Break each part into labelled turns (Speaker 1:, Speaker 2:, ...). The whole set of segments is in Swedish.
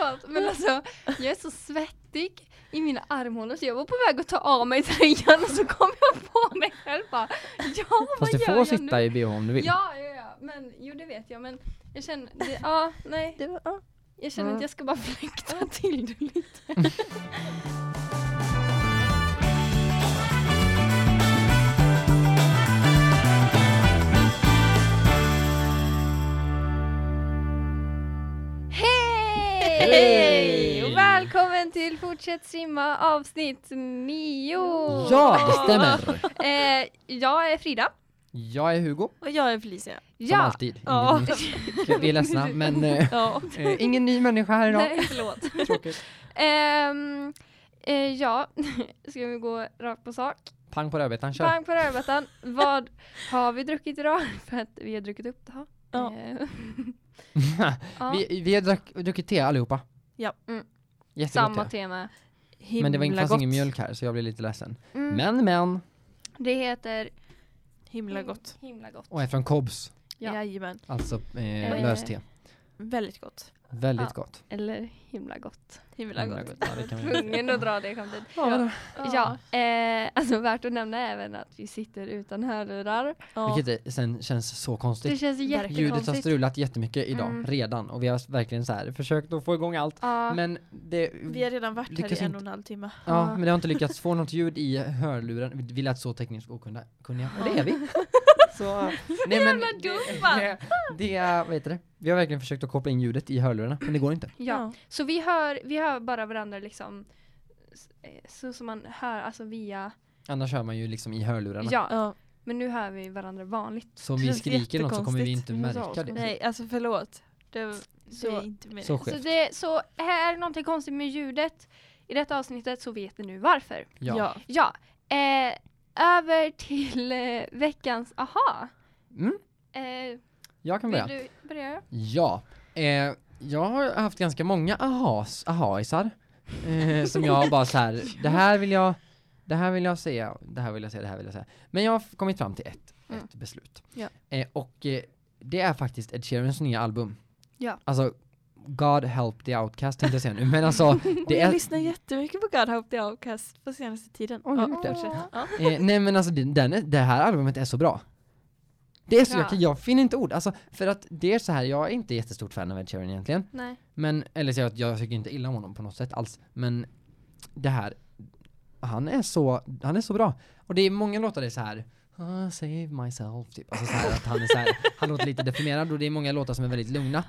Speaker 1: förlåt. Men alltså, jag är så svettig i mina armhålor så jag var på väg att ta av mig tröjan och så kom jag på mig själv bara, ja vad
Speaker 2: Fast du får sitta
Speaker 1: nu?
Speaker 2: i bh om du vill.
Speaker 1: Ja, ja, ja, men jo det vet jag men jag känner, det, ja, nej.
Speaker 3: Det var, ja.
Speaker 1: Jag känner
Speaker 2: Ja.
Speaker 1: att jag ska bara fläkta till det lite. Hej! Och välkommen till Fortsätt simma avsnitt 9!
Speaker 2: Ja, det stämmer.
Speaker 1: Eh, jag är Frida.
Speaker 2: Jag är Hugo,
Speaker 3: Och jag är Felicia.
Speaker 2: som
Speaker 1: Ja.
Speaker 2: alltid.
Speaker 3: Ja.
Speaker 2: Inget nytt. Vi är ledsna, men eh,
Speaker 3: Ja.
Speaker 2: eh, ingen ny människa här idag.
Speaker 1: Nej, förlåt.
Speaker 2: Tråkigt.
Speaker 1: Eh, ja, ska vi gå rakt på sak?
Speaker 2: Pang på rödbetan, kör.
Speaker 1: Pang på rödbetan. Vad har vi druckit idag? För att vi har druckit upp det här.
Speaker 3: Ja.
Speaker 1: Eh, ja.
Speaker 2: vi, vi har druckit te allihopa.
Speaker 3: Ja.
Speaker 1: Mm.
Speaker 2: Jättegott
Speaker 1: Samma
Speaker 2: te.
Speaker 1: tema.
Speaker 2: Men det var,
Speaker 3: Himla
Speaker 2: fanns
Speaker 3: gott.
Speaker 2: ingen mjölk här så jag blev lite ledsen.
Speaker 1: Mm.
Speaker 2: Men men,
Speaker 1: Det heter
Speaker 3: Himla gott.
Speaker 1: Himla gott.
Speaker 2: och är från Kobs.
Speaker 1: Ja.
Speaker 3: Jajamän.
Speaker 2: Alltså eh,
Speaker 1: Eh,
Speaker 2: löste.
Speaker 3: Väldigt gott.
Speaker 2: Väldigt
Speaker 1: ja.
Speaker 2: gott.
Speaker 1: Eller himla gott.
Speaker 3: Himla
Speaker 2: Himla
Speaker 3: gott.
Speaker 2: gott. Ja, det
Speaker 1: Tvungen att dra det skämtet.
Speaker 3: Ja.
Speaker 1: Ja, eh, alltså värt att nämna även att vi sitter utan hörlurar.
Speaker 3: Ja.
Speaker 2: Vilket är- sen känns så
Speaker 1: Det
Speaker 2: konstigt.
Speaker 1: känns
Speaker 3: Verkligen.
Speaker 2: Ljudet har
Speaker 1: jättekonstigt.
Speaker 2: strulat jättemycket idag,
Speaker 1: Mm.
Speaker 2: redan. Och vi har verkligen så här försökt att få igång allt.
Speaker 1: Ja,
Speaker 2: Men det,
Speaker 3: Vi har redan varit här i en och en halv timme.
Speaker 2: Ja,
Speaker 1: Ja.
Speaker 2: men det har inte lyckats få något ljud i hörluren. Vi- lät så tekniskt okunniga, kunniga, och det är vi. Så, nej men det,
Speaker 1: dumma.
Speaker 2: det, det är, vad heter det? Vi har verkligen försökt att koppla in ljudet i hörlurarna, men det går inte.
Speaker 1: ja. Så vi hör, vi hör bara varandra liksom eh, så som man hör alltså via,
Speaker 2: Annars hör man ju liksom i hörlurarna.
Speaker 1: ja,
Speaker 3: Ja.
Speaker 1: men nu hör vi varandra vanligt.
Speaker 2: Så om vi skriker något så kommer vi inte märka det.
Speaker 3: Nej, alltså förlåt. Det, det
Speaker 1: Så-
Speaker 3: är inte meningen.
Speaker 2: Så
Speaker 1: Så, det, så här är någonting konstigt med ljudet i detta avsnittet så vet ni nu varför.
Speaker 2: Ja.
Speaker 3: Ja.
Speaker 1: Ja, eh, över till eh, veckans aha.
Speaker 2: Mm,
Speaker 1: Eh,
Speaker 2: jag kan
Speaker 1: vill
Speaker 2: börja.
Speaker 1: du börja?
Speaker 2: Ja. Eh, jag har haft ganska många ahas, ahaisar. Eh, som jag bara så här, det här vill jag, det här vill jag säga, det här vill jag säga, det här vill jag säga. Men jag har kommit fram till ett,
Speaker 1: Mm.
Speaker 2: ett beslut.
Speaker 3: Ja.
Speaker 2: Eh, och eh, det är faktiskt Ed Sheerans nya album.
Speaker 1: Ja.
Speaker 2: Alltså, God Help the Outcast tänkte jag säga nu, men alltså,
Speaker 3: Det jag
Speaker 2: är,
Speaker 3: lyssnar jättemycket på God Help the Outcast på senaste tiden.
Speaker 2: Det?
Speaker 3: fortsätt. Ja.
Speaker 2: eh, nej men alltså den, det här albumet är så bra. Det är så, jag, jag finner inte ord, alltså för att det är så här, jag är inte jättestort fan av Ed Sheeran egentligen.
Speaker 1: Nej.
Speaker 2: Men, eller så jag, jag tycker inte illa om honom på något sätt alls. Men det här, han är så, han är så bra. Och det är många låtar det är så här. "Ah, save myself, typ. Alltså så här att han är så här, han låter lite deprimerad och det är många låtar som är väldigt lugna.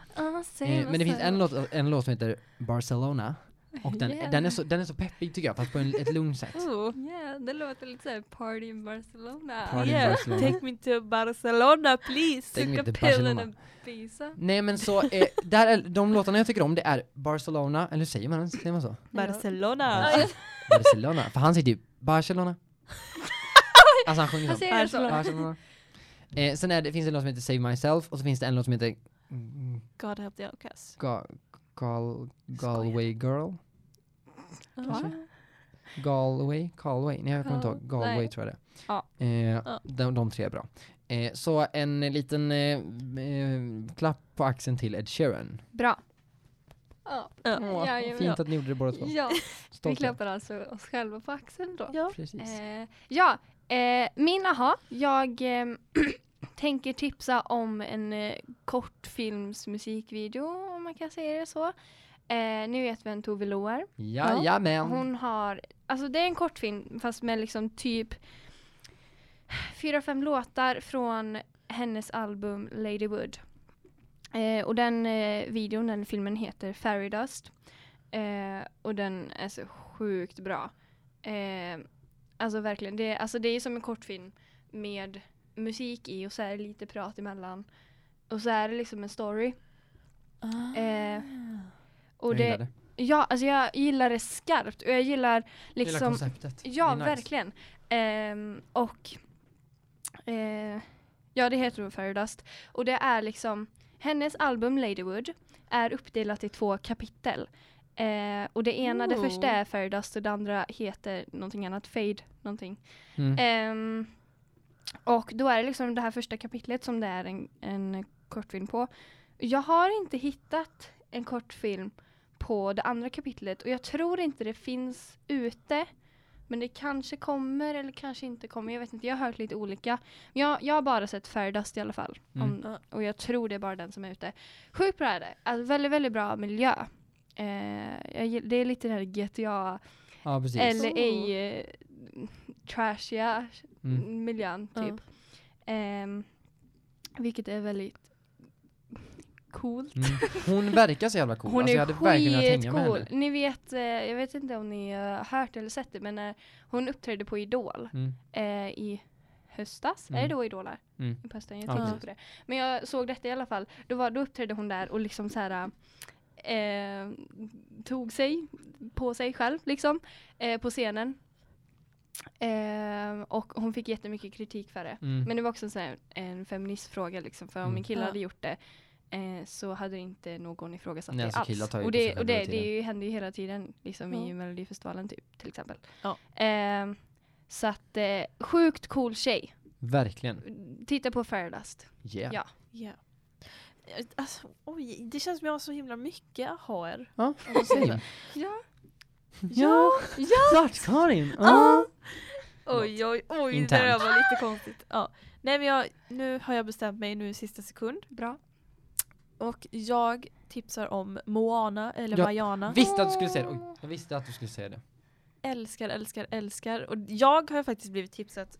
Speaker 2: Eh, men det finns en låt, en låt som heter Barcelona. Och den,
Speaker 1: Yeah.
Speaker 2: den, är så, den är så peppig tycker jag, fast på en, ett lugnt sätt.
Speaker 3: Oh.
Speaker 1: Ja, det låter lite såhär party in Barcelona.
Speaker 2: Party in
Speaker 3: Yeah,
Speaker 2: Barcelona.
Speaker 3: take me to Barcelona please.
Speaker 2: Take me to Barcelona. Nej men så, eh, där är, de låtarna jag tycker om det är Barcelona, eller säger man, säger man så?
Speaker 3: Barcelona.
Speaker 2: Barcelona, för han säger typ Barcelona. Alltså han sjunger så.
Speaker 1: så.
Speaker 2: Barcelona. Eh, sen är det, finns det en låt som heter Save Myself och så finns det en låt som heter
Speaker 3: God Help the Outcast.
Speaker 2: Ga, Gal, Galway Girl?
Speaker 3: Ja.
Speaker 2: Galway? Galway? Nej jag kommer inte ihåg.
Speaker 1: Gal-
Speaker 2: Galway
Speaker 1: nej.
Speaker 2: tror jag
Speaker 1: Ja.
Speaker 2: det är. Eh,
Speaker 3: Ja.
Speaker 2: de, de tre är bra. Eh, så en liten eh, eh, klapp på axeln till Ed Sheeran.
Speaker 1: Bra. Ja,
Speaker 3: Ja.
Speaker 2: Åh,
Speaker 1: Jajamän.
Speaker 2: fint att ni gjorde det båda två.
Speaker 1: ja. vi klappar alltså oss själva på axeln då.
Speaker 3: Ja.
Speaker 2: Precis.
Speaker 1: Eh, ja, eh, min aha. Jag eh, tänker tipsa om en eh, kortfilmsmusikvideo om man kan säga det så. Eh, ni vet vem Tove Lo är?
Speaker 2: Jajamän.
Speaker 1: Hon har, alltså det är en kortfilm fast med liksom typ fyra, fem låtar från hennes album Lady Wood. Eh, och den eh, videon, den filmen heter Fairy Dust. Eh, och den är så sjukt bra. Eh, alltså verkligen, det, alltså det är som en kortfilm med musik i och så är det lite prat emellan. Och så är det liksom en story. Eh, och
Speaker 2: jag
Speaker 1: det,
Speaker 2: det.
Speaker 1: Ja, alltså jag gillar det skarpt och jag gillar
Speaker 2: Jag gillar
Speaker 1: liksom
Speaker 2: konceptet.
Speaker 1: Ja,
Speaker 2: Det nice.
Speaker 1: verkligen. Ehm, och eh, ja, det heter Fairy Dust. Och det är liksom hennes album Ladywood är uppdelat i två kapitel. Eh, och det ena, det
Speaker 3: Ooh.
Speaker 1: första är Fairy Dust och det andra heter någonting annat, Fade någonting.
Speaker 2: Mm.
Speaker 1: Och då är det liksom det här första kapitlet som det är en, en kortfilm på. Jag har inte hittat en kortfilm på det andra kapitlet och jag tror inte det finns ute. Men det kanske kommer eller kanske inte kommer. Jag vet inte, jag har hört lite olika. Men jag, jag har bara sett Fairdust i alla fall.
Speaker 2: Mm.
Speaker 1: Om, och jag tror det är bara den som är ute. Sjukt bra är det. Alltså, väldigt, väldigt bra miljö. Eh, jag, det är lite den här GTA,
Speaker 2: Ja, precis.
Speaker 1: LA, eh, trashiga
Speaker 2: Mm.
Speaker 1: miljön
Speaker 3: Ja.
Speaker 1: typ. Ehm, vilket är väldigt coolt.
Speaker 2: Mm. Hon verkar så jävla cool.
Speaker 1: Hon
Speaker 2: alltså, jag
Speaker 1: är
Speaker 2: hade hänga med
Speaker 1: skitcool.
Speaker 2: henne.
Speaker 1: Ni vet, eh, jag vet inte om ni har hört eller sett det, men eh, hon uppträdde på Idol
Speaker 2: Mm.
Speaker 1: eh, i höstas. Är
Speaker 2: Mm.
Speaker 1: det då Idol är?
Speaker 2: Mm.
Speaker 1: I hösten, jag
Speaker 2: Ja,
Speaker 1: tänkte på det. Men jag såg detta i alla fall. Då, var, då uppträdde hon där och liksom så här eh, tog sig på sig själv liksom eh, på scenen. Eh, och hon fick jättemycket kritik för det.
Speaker 2: Mm.
Speaker 1: Men det var också så här, en feministfråga liksom, för om
Speaker 2: Mm.
Speaker 1: en kille
Speaker 3: Ja.
Speaker 1: hade gjort det eh, så hade inte någon ifrågasatt
Speaker 2: Nej,
Speaker 1: det
Speaker 2: alltså,
Speaker 1: alls. Och det, och det,
Speaker 2: hela
Speaker 1: det ju, händer ju hela tiden liksom i
Speaker 3: Ja.
Speaker 1: Melodifestivalen typ, till exempel.
Speaker 3: Ja.
Speaker 1: Eh, så att, eh, sjukt cool tjej.
Speaker 2: Verkligen.
Speaker 1: Titta på Fairlust.
Speaker 2: Yeah.
Speaker 1: Ja.
Speaker 3: Ja. Alltså, oj, det känns som jag har så himla mycket aha-er.
Speaker 2: Ja,
Speaker 3: säga.
Speaker 1: Ja.
Speaker 2: Ja, klart Karin! Ja.
Speaker 3: Oj, oj, oj,
Speaker 2: Internt.
Speaker 3: det där var lite konstigt. Ja. Nej men jag, nu har jag bestämt mig nu i sista sekund.
Speaker 1: Bra.
Speaker 3: Och jag tipsar om Moana eller
Speaker 2: Ja,
Speaker 3: Vaiana.
Speaker 2: Visste att du skulle säga det. Oj, jag visste att du skulle säga det.
Speaker 3: Älskar, älskar, älskar. Och jag har faktiskt blivit tipsat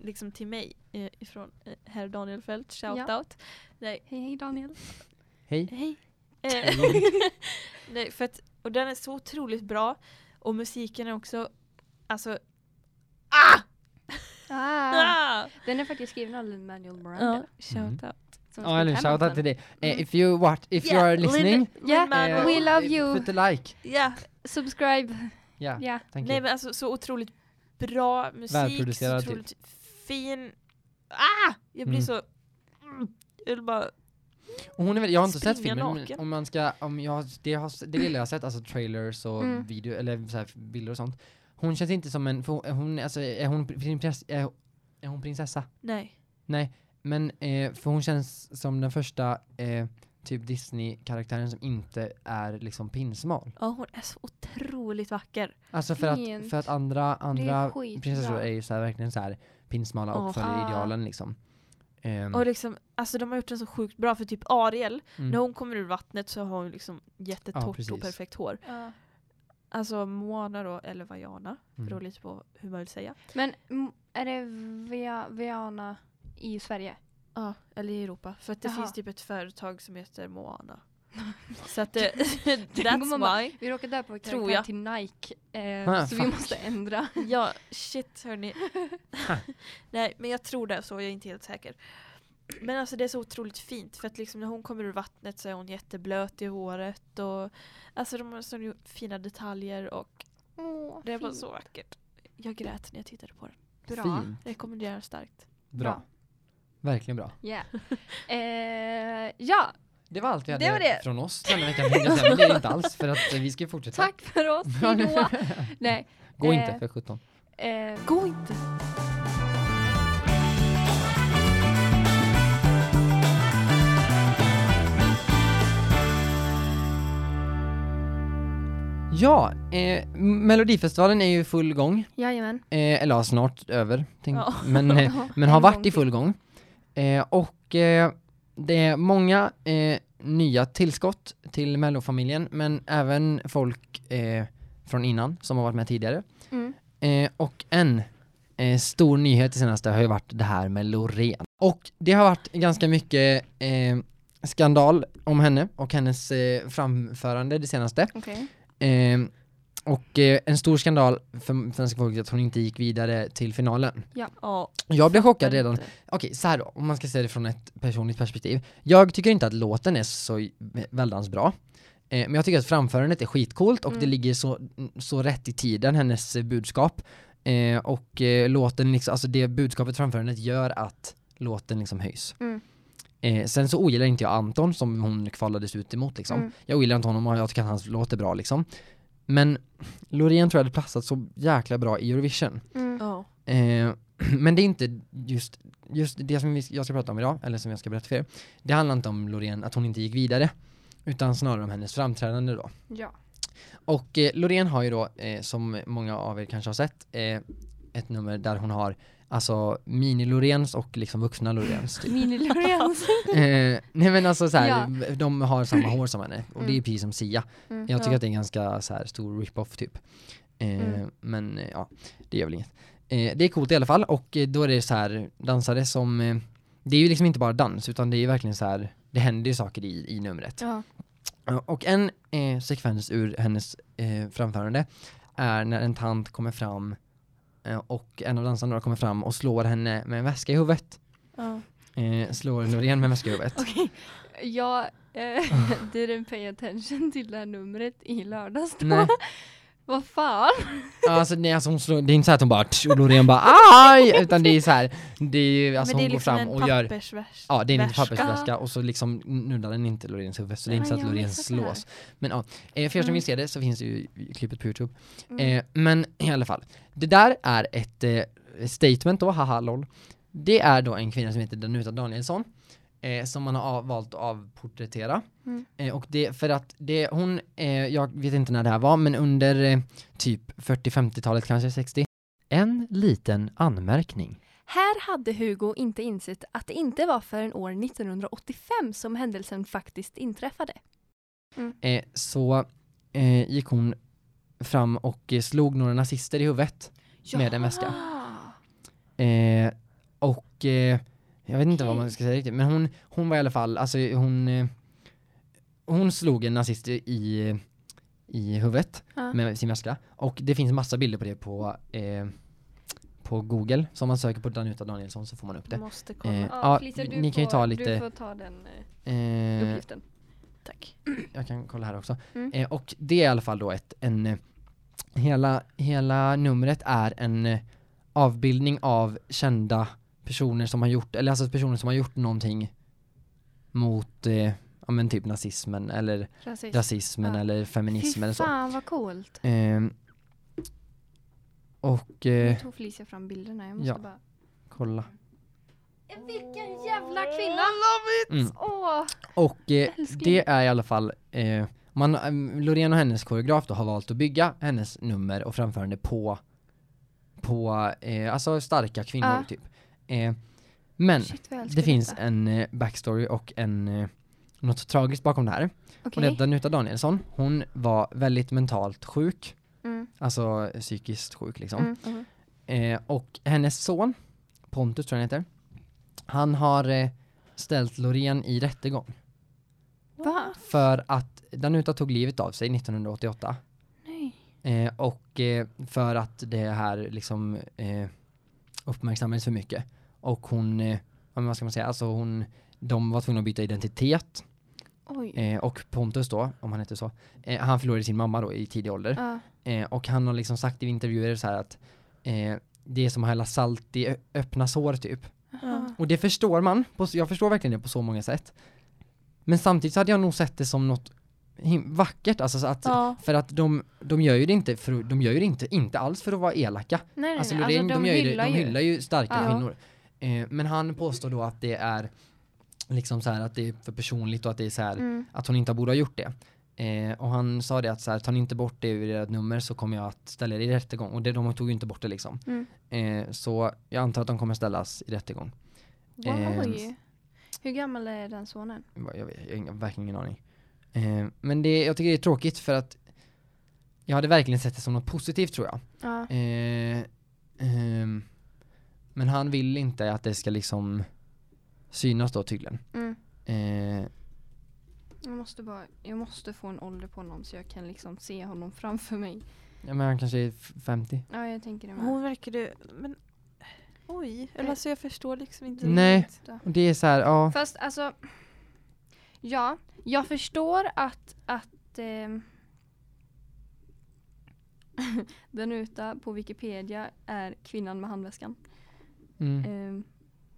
Speaker 3: liksom till mig eh, ifrån eh, herr Daniel Fält, shoutout. Nej,
Speaker 1: Hej hej Daniel.
Speaker 2: Hej.
Speaker 3: hej. Eh, Nej, för att, och den är så otroligt bra. Och musiken är också, alltså, ah!
Speaker 1: Ah,
Speaker 3: ah!
Speaker 1: den är faktiskt skriven av Lin-Manuel Miranda.
Speaker 3: Shoutout.
Speaker 1: som
Speaker 2: Ja, eller shoutout till dig. Eh,
Speaker 3: Mm.
Speaker 2: if you what, if you
Speaker 3: Yeah,
Speaker 2: are listening,
Speaker 3: Lin-
Speaker 1: Yeah,
Speaker 3: Lin-Manuel.
Speaker 1: we love
Speaker 2: eh,
Speaker 1: you.
Speaker 2: Put a like.
Speaker 3: Ja,
Speaker 1: Subscribe.
Speaker 2: Ja,
Speaker 1: Ja.
Speaker 2: thank
Speaker 3: nej
Speaker 2: you.
Speaker 3: men alltså så otroligt bra musik, så
Speaker 2: Välproducerad typ.
Speaker 3: otroligt fin. Ah! Jag blir
Speaker 2: Mm.
Speaker 3: så, mm, jag vill bara,
Speaker 2: Och hon är väl, jag har inte sett filmen, men om man ska, om jag, det, har, det lilla jag har sett, alltså trailers och
Speaker 1: Mm.
Speaker 2: video, eller så här, bilder och sånt. Hon känns inte som en, för hon, alltså, är hon, prinsess, är, är hon prinsessa?
Speaker 3: nej.
Speaker 2: Nej, men eh, för hon känns som den första eh, typ Disney-karaktären som inte är liksom pinsmal.
Speaker 3: Ja hon är så otroligt vacker.
Speaker 2: Alltså för att, för att andra, andra
Speaker 1: skitbra.
Speaker 2: prinsessor är ju så här, verkligen så här pinsmala och
Speaker 3: Ja.
Speaker 2: följer
Speaker 1: Ah.
Speaker 2: idealen liksom. Ehm,
Speaker 3: Och liksom, alltså de har gjort den så sjukt bra för typ Ariel,
Speaker 2: mm.
Speaker 3: när hon kommer ur vattnet så har hon liksom
Speaker 2: Ja,
Speaker 3: jättetorrt
Speaker 2: precis.
Speaker 3: och perfekt hår.
Speaker 1: Ja.
Speaker 3: Alltså Moana då, eller Vaiana,
Speaker 2: Mm.
Speaker 3: beror lite på hur man vill säga.
Speaker 1: Men är det Via, Viana i Sverige?
Speaker 3: Ja, eller i Europa. För att det
Speaker 1: Jaha.
Speaker 3: finns typ ett företag som heter Moana. så att det,
Speaker 1: man bara-
Speaker 3: that's why.
Speaker 1: Vi råkade döpa vår
Speaker 3: Tror jag.
Speaker 1: till Nike. Eh,
Speaker 2: Ah,
Speaker 1: så vi
Speaker 2: fuck.
Speaker 1: måste ändra.
Speaker 3: Ja, shit hörni. Nej, men jag tror det så, jag är inte helt säker. Men alltså det är så otroligt fint för att liksom när hon kommer ur vattnet så är hon jätteblöt i håret och alltså de har så fina detaljer och
Speaker 1: Åh,
Speaker 3: det var
Speaker 1: fint.
Speaker 3: så vackert. Jag grät när jag tittade på den.
Speaker 1: Bra.
Speaker 2: Fin.
Speaker 3: Rekommenderar starkt.
Speaker 2: Bra.
Speaker 1: Bra.
Speaker 2: Verkligen bra.
Speaker 1: Yeah. eh, ja,
Speaker 2: Det var allt vi
Speaker 3: Det
Speaker 2: hade
Speaker 3: var det.
Speaker 2: från oss denna veckan. Men det är det inte alls för att vi ska fortsätta.
Speaker 1: tack för oss. Hejdå. Nej,
Speaker 2: Gå
Speaker 1: Eh,
Speaker 2: inte för 17.
Speaker 1: eh,
Speaker 3: Gå inte!
Speaker 2: Ja, eh, Melodifestivalen är ju i full gång.
Speaker 1: jajamän.
Speaker 2: Eh, eller snart över. Tänk,
Speaker 3: Ja.
Speaker 2: Men, eh, men
Speaker 1: en
Speaker 2: har varit i full gång. Eh, och eh, det är många eh, nya tillskott till mellofamiljen, men även folk eh, från innan som har varit med tidigare.
Speaker 1: Mm.
Speaker 2: Och en stor nyhet det senaste har ju varit det här med Loreen. Och det har varit ganska mycket skandal om henne och hennes framförande det senaste.
Speaker 1: Okej.
Speaker 2: Eh, och eh, en stor skandal för svenska folket att hon inte gick vidare till finalen.
Speaker 3: Ja,
Speaker 2: Jag blev chockad redan. Okej, så här då, om man ska se det från ett personligt perspektiv. Jag tycker inte att låten är så väldans bra. Eh, men jag tycker att framförandet är skitcoolt och
Speaker 1: Mm.
Speaker 2: det ligger så, så rätt i tiden, hennes eh, budskap. Eh, och eh, låten, liksom, alltså det budskapet framförandet gör att låten liksom höjs.
Speaker 1: Mm.
Speaker 2: Eh, sen så ogillar inte jag Anton som hon kvalades ut emot liksom.
Speaker 1: Mm.
Speaker 2: Jag ogillar inte honom och jag tycker att hans låt är bra liksom. Men Loreen tror jag hade platsat så jäkla bra i Eurovision.
Speaker 1: Mm.
Speaker 3: Ja.
Speaker 2: Eh, men det är inte just, just det som vi, jag ska prata om idag, eller som jag ska berätta för er. Det handlar inte om Loreen, att hon inte gick vidare. utan snarare om hennes framträdande då.
Speaker 1: Ja.
Speaker 2: Och eh, Loreen har ju då, eh, som många av er kanske har sett, eh, ett nummer där hon har alltså mini-Loreens och liksom vuxna Loreens typ.
Speaker 1: Mini-Loreens.
Speaker 2: eh, nej men alltså så här,
Speaker 1: Ja.
Speaker 2: de har samma hår som henne och det är
Speaker 1: Mm.
Speaker 2: precis som Sia.
Speaker 1: Mm.
Speaker 2: Jag tycker
Speaker 3: Ja.
Speaker 2: att det är en ganska så här stor rip-off typ. Eh,
Speaker 1: Mm.
Speaker 2: Men eh, ja, det gör väl inget. Eh, det är coolt i alla fall och eh, då är det så här dansare som, det är ju liksom inte bara dans utan det är ju verkligen så här, det händer ju saker i, i numret.
Speaker 1: Ja.
Speaker 2: Och en sekvens ur hennes framförande är när en tant kommer fram och en av dansarna kommer fram och slår henne med en väska i huvudet.
Speaker 3: Ja.
Speaker 2: Eh, slår Loreen med en väska i huvudet.
Speaker 1: Okej. Jag eh, didn't pay attention till det här numret i lördags då.
Speaker 2: Nej.
Speaker 1: Vad fan?
Speaker 2: Ja, alltså, nej, alltså hon slår, det är inte så att hon bara tsch, och Loreen bara aj! Utan det är så här, det är ju, alltså
Speaker 3: det är
Speaker 2: hon går
Speaker 3: liksom
Speaker 2: fram
Speaker 3: en
Speaker 2: och gör. Ja, det är en liten pappersväska och så liksom nuddar den inte Loreens huvud så det är inte så att Loreen slås. Men ja, eh, för er som
Speaker 1: Mm.
Speaker 2: vill se det så finns det ju klippet på Youtube.
Speaker 1: Mm.
Speaker 2: Eh, men i alla fall, det där är ett eh, statement då, haha lol. Det är då en kvinna som heter Danuta Danielsson eh, som man har valt att avporträttera.
Speaker 1: Mm.
Speaker 2: Eh, och det, för att det, hon, eh, jag vet inte när det här var, men under eh, typ 40-50-talet, kanske 60. En liten anmärkning.
Speaker 1: Här hade Hugo inte insett att det inte var förrän år 1985 som händelsen faktiskt inträffade.
Speaker 2: Eh, så eh, gick hon fram och slog några nazister i huvudet. Med en väska. Eh, och eh, jag vet inte vad man ska säga riktigt, men hon, hon var i alla fall, alltså hon, eh, hon slog en nazist i, i huvudet
Speaker 1: Ja.
Speaker 2: med sin väska. Och det finns massa bilder på det på, eh, på Google. Så om man söker på Danuta Danielsson så får man upp det.
Speaker 3: Måste kolla.
Speaker 2: Eh,
Speaker 1: Felicia, du
Speaker 2: ni kan ju
Speaker 1: får,
Speaker 2: ta
Speaker 1: Du
Speaker 2: lite,
Speaker 1: får ta den eh,
Speaker 2: eh,
Speaker 1: uppgiften.
Speaker 3: Tack.
Speaker 2: jag kan kolla här också.
Speaker 1: Mm.
Speaker 2: Eh, och det är i alla fall då ett, en, hela, hela numret är en eh, avbildning av kända personer som har gjort, eller alltså personer som har gjort någonting mot, eh, ja men typ nazismen eller
Speaker 1: Rasist.
Speaker 2: rasismen
Speaker 1: Ja.
Speaker 2: eller feminismen eller så.
Speaker 1: fan vad coolt.
Speaker 2: Ehm, och,
Speaker 1: Nu
Speaker 2: eh,
Speaker 1: tog Felicia fram bilderna, jag måste
Speaker 2: ja.
Speaker 1: bara...
Speaker 2: kolla.
Speaker 1: Vilken jävla kvinna!
Speaker 2: Mm.
Speaker 1: Åh!
Speaker 2: Och eh, det är i alla fall, eh, man, eh, Loreen och hennes koreograf då har valt att bygga hennes nummer och framförande på, på eh, alltså starka kvinnor
Speaker 1: Ja.
Speaker 2: typ. Eh, men
Speaker 1: Shit,
Speaker 2: det finns
Speaker 1: detta.
Speaker 2: en eh, backstory och en, eh, något tragiskt bakom det här. Och
Speaker 1: Okej.
Speaker 2: det är Danuta Danielsson, hon var väldigt mentalt sjuk,
Speaker 1: Mm.
Speaker 2: alltså psykiskt sjuk liksom.
Speaker 1: Mm. Mm.
Speaker 2: Eh, och hennes son, Pontus tror jag han heter, han har eh, ställt Loreen i rättegång.
Speaker 1: Va?
Speaker 2: För att Danuta tog livet av sig 1988.
Speaker 1: Nej.
Speaker 2: Eh, och för att det här liksom uppmärksammades för mycket. Och hon, eh, vad ska man säga, alltså hon, de var tvungna att byta identitet.
Speaker 1: Oj.
Speaker 2: Eh, och Pontus då, om han heter så, eh, han förlorade sin mamma då i tidig ålder. Eh, och han har liksom sagt i intervjuer så här att eh, det är som att hälla salt i öppna sår typ.
Speaker 1: Aha.
Speaker 2: Och det förstår man, på, jag förstår verkligen det på så många sätt. Men samtidigt så hade jag nog sett det som något vackert, alltså så att,
Speaker 3: Ja.
Speaker 2: för att de, de gör ju det inte, för, de gör ju inte, inte alls för att vara elaka.
Speaker 1: Nej, nej,
Speaker 2: Alltså. Loreen,
Speaker 1: alltså,
Speaker 2: de, gör ju det,
Speaker 1: hyllar
Speaker 2: de hyllar ju starka
Speaker 1: Ja.
Speaker 2: kvinnor. Eh, men han påstår då att det är liksom så här att det är för personligt och att det är så här
Speaker 1: Mm.
Speaker 2: att hon inte borde ha gjort det. Eh, och han sa det att så här, tar ni inte bort det ur ert nummer så kommer jag att ställa er i rättegång. Och det, de tog ju inte bort det liksom.
Speaker 1: Mm.
Speaker 2: Eh, så jag antar att de kommer ställas i rättegång. Eh,
Speaker 1: Oj. Hur gammal är den sonen?
Speaker 2: Jag, jag, vet- jag har verkligen ingen aning. Eh, men det, jag tycker det är tråkigt för att jag hade verkligen sett det som något positivt tror jag.
Speaker 1: Ja.
Speaker 2: Eh, ehm, men han vill inte att det ska liksom synas då tydligen.
Speaker 1: Mm.
Speaker 2: Eh,
Speaker 1: Jag måste bara, jag måste få en ålder på honom så jag kan liksom se honom framför mig.
Speaker 2: ja, men han kanske är f- 50.
Speaker 1: Ja, jag tänker det med.
Speaker 3: Hon verkade, men oj, eller alltså jag förstår liksom inte.
Speaker 2: Nej.
Speaker 3: riktigt.
Speaker 2: Och det är så här, ja.
Speaker 1: Fast alltså, ja, jag förstår att, att ehm, den uta på Wikipedia är kvinnan med handväskan.
Speaker 2: Mm.
Speaker 1: Ehm,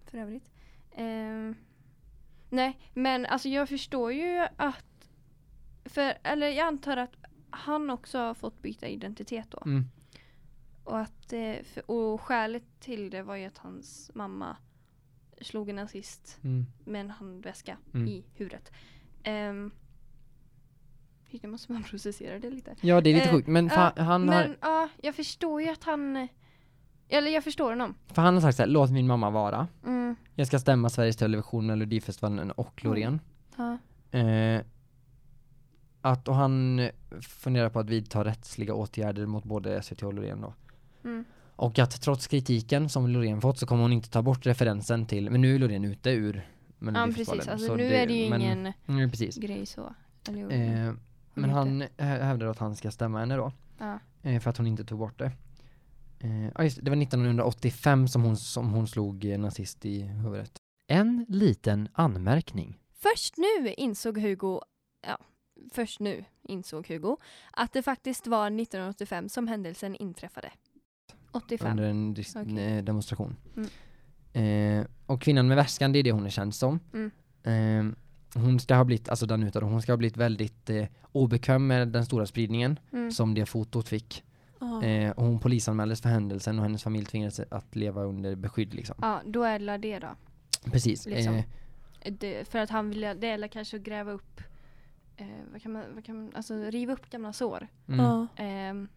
Speaker 1: för övrigt. Ehm, nej, men alltså jag förstår ju att, för, eller jag antar att han också har fått byta identitet då.
Speaker 2: Mm.
Speaker 1: Och, att, eh, för, och skälet till det var ju att hans mamma slog en nazist
Speaker 2: Mm.
Speaker 1: med en handväska
Speaker 2: Mm.
Speaker 1: i huvudet. Shit, jag måste bara processera det lite.
Speaker 2: Ja, det är lite
Speaker 1: Eh,
Speaker 2: sjukt. Men,
Speaker 1: ja,
Speaker 2: han,
Speaker 1: men
Speaker 2: har,
Speaker 1: ja, jag förstår ju att han... Eller jag förstår honom.
Speaker 2: för han har sagt såhär, låt min mamma vara.
Speaker 1: Mm.
Speaker 2: Jag ska stämma Sveriges Television, Melodifestivalen och Loreen.
Speaker 1: Ja.
Speaker 2: Eh, att, och han funderar på att vidta rättsliga åtgärder mot både SVT och Loreen då.
Speaker 1: Mm.
Speaker 2: Och att trots kritiken som Loreen fått så kommer hon inte ta bort referensen till, men nu är Loreen ute ur
Speaker 1: ja,
Speaker 2: Melodifestivalen.
Speaker 1: precis. Alltså,
Speaker 2: så
Speaker 1: nu är det ju
Speaker 2: men,
Speaker 1: ingen
Speaker 2: Mm, precis.
Speaker 1: grej så. Eller?
Speaker 2: Eh, men han hä- hävdar att han ska stämma henne då,
Speaker 1: ja.
Speaker 2: eh, för att hon inte tog bort det. Eh, ja, just, det, det var 1985 som hon, som hon slog eh, nazist i huvudet. En liten anmärkning.
Speaker 1: Först nu insåg Hugo, ja, först nu insåg Hugo att det faktiskt var 1985 som händelsen inträffade. 85.
Speaker 2: under en dis-
Speaker 1: Okej.
Speaker 2: eh, demonstration.
Speaker 1: Mm.
Speaker 2: Eh, och kvinnan med väskan, det är det hon är känd som.
Speaker 1: Mm.
Speaker 2: Eh, hon ska ha blivit, alltså Danuta då, hon ska ha blivit väldigt eh, obekväm med den stora spridningen
Speaker 1: Mm.
Speaker 2: som det fotot fick.
Speaker 3: Ja.
Speaker 2: Eh, och hon polisanmäldes för händelsen och hennes familj tvingades att leva under beskydd liksom.
Speaker 1: Ja, då är det det då.
Speaker 2: Precis.
Speaker 1: liksom.
Speaker 2: Eh,
Speaker 1: Det, för att han ville, det eller kanske gräva upp, eh, vad kan man, vad kan man, alltså riva upp gamla sår.
Speaker 2: mm,
Speaker 3: Ja.
Speaker 1: Ehm,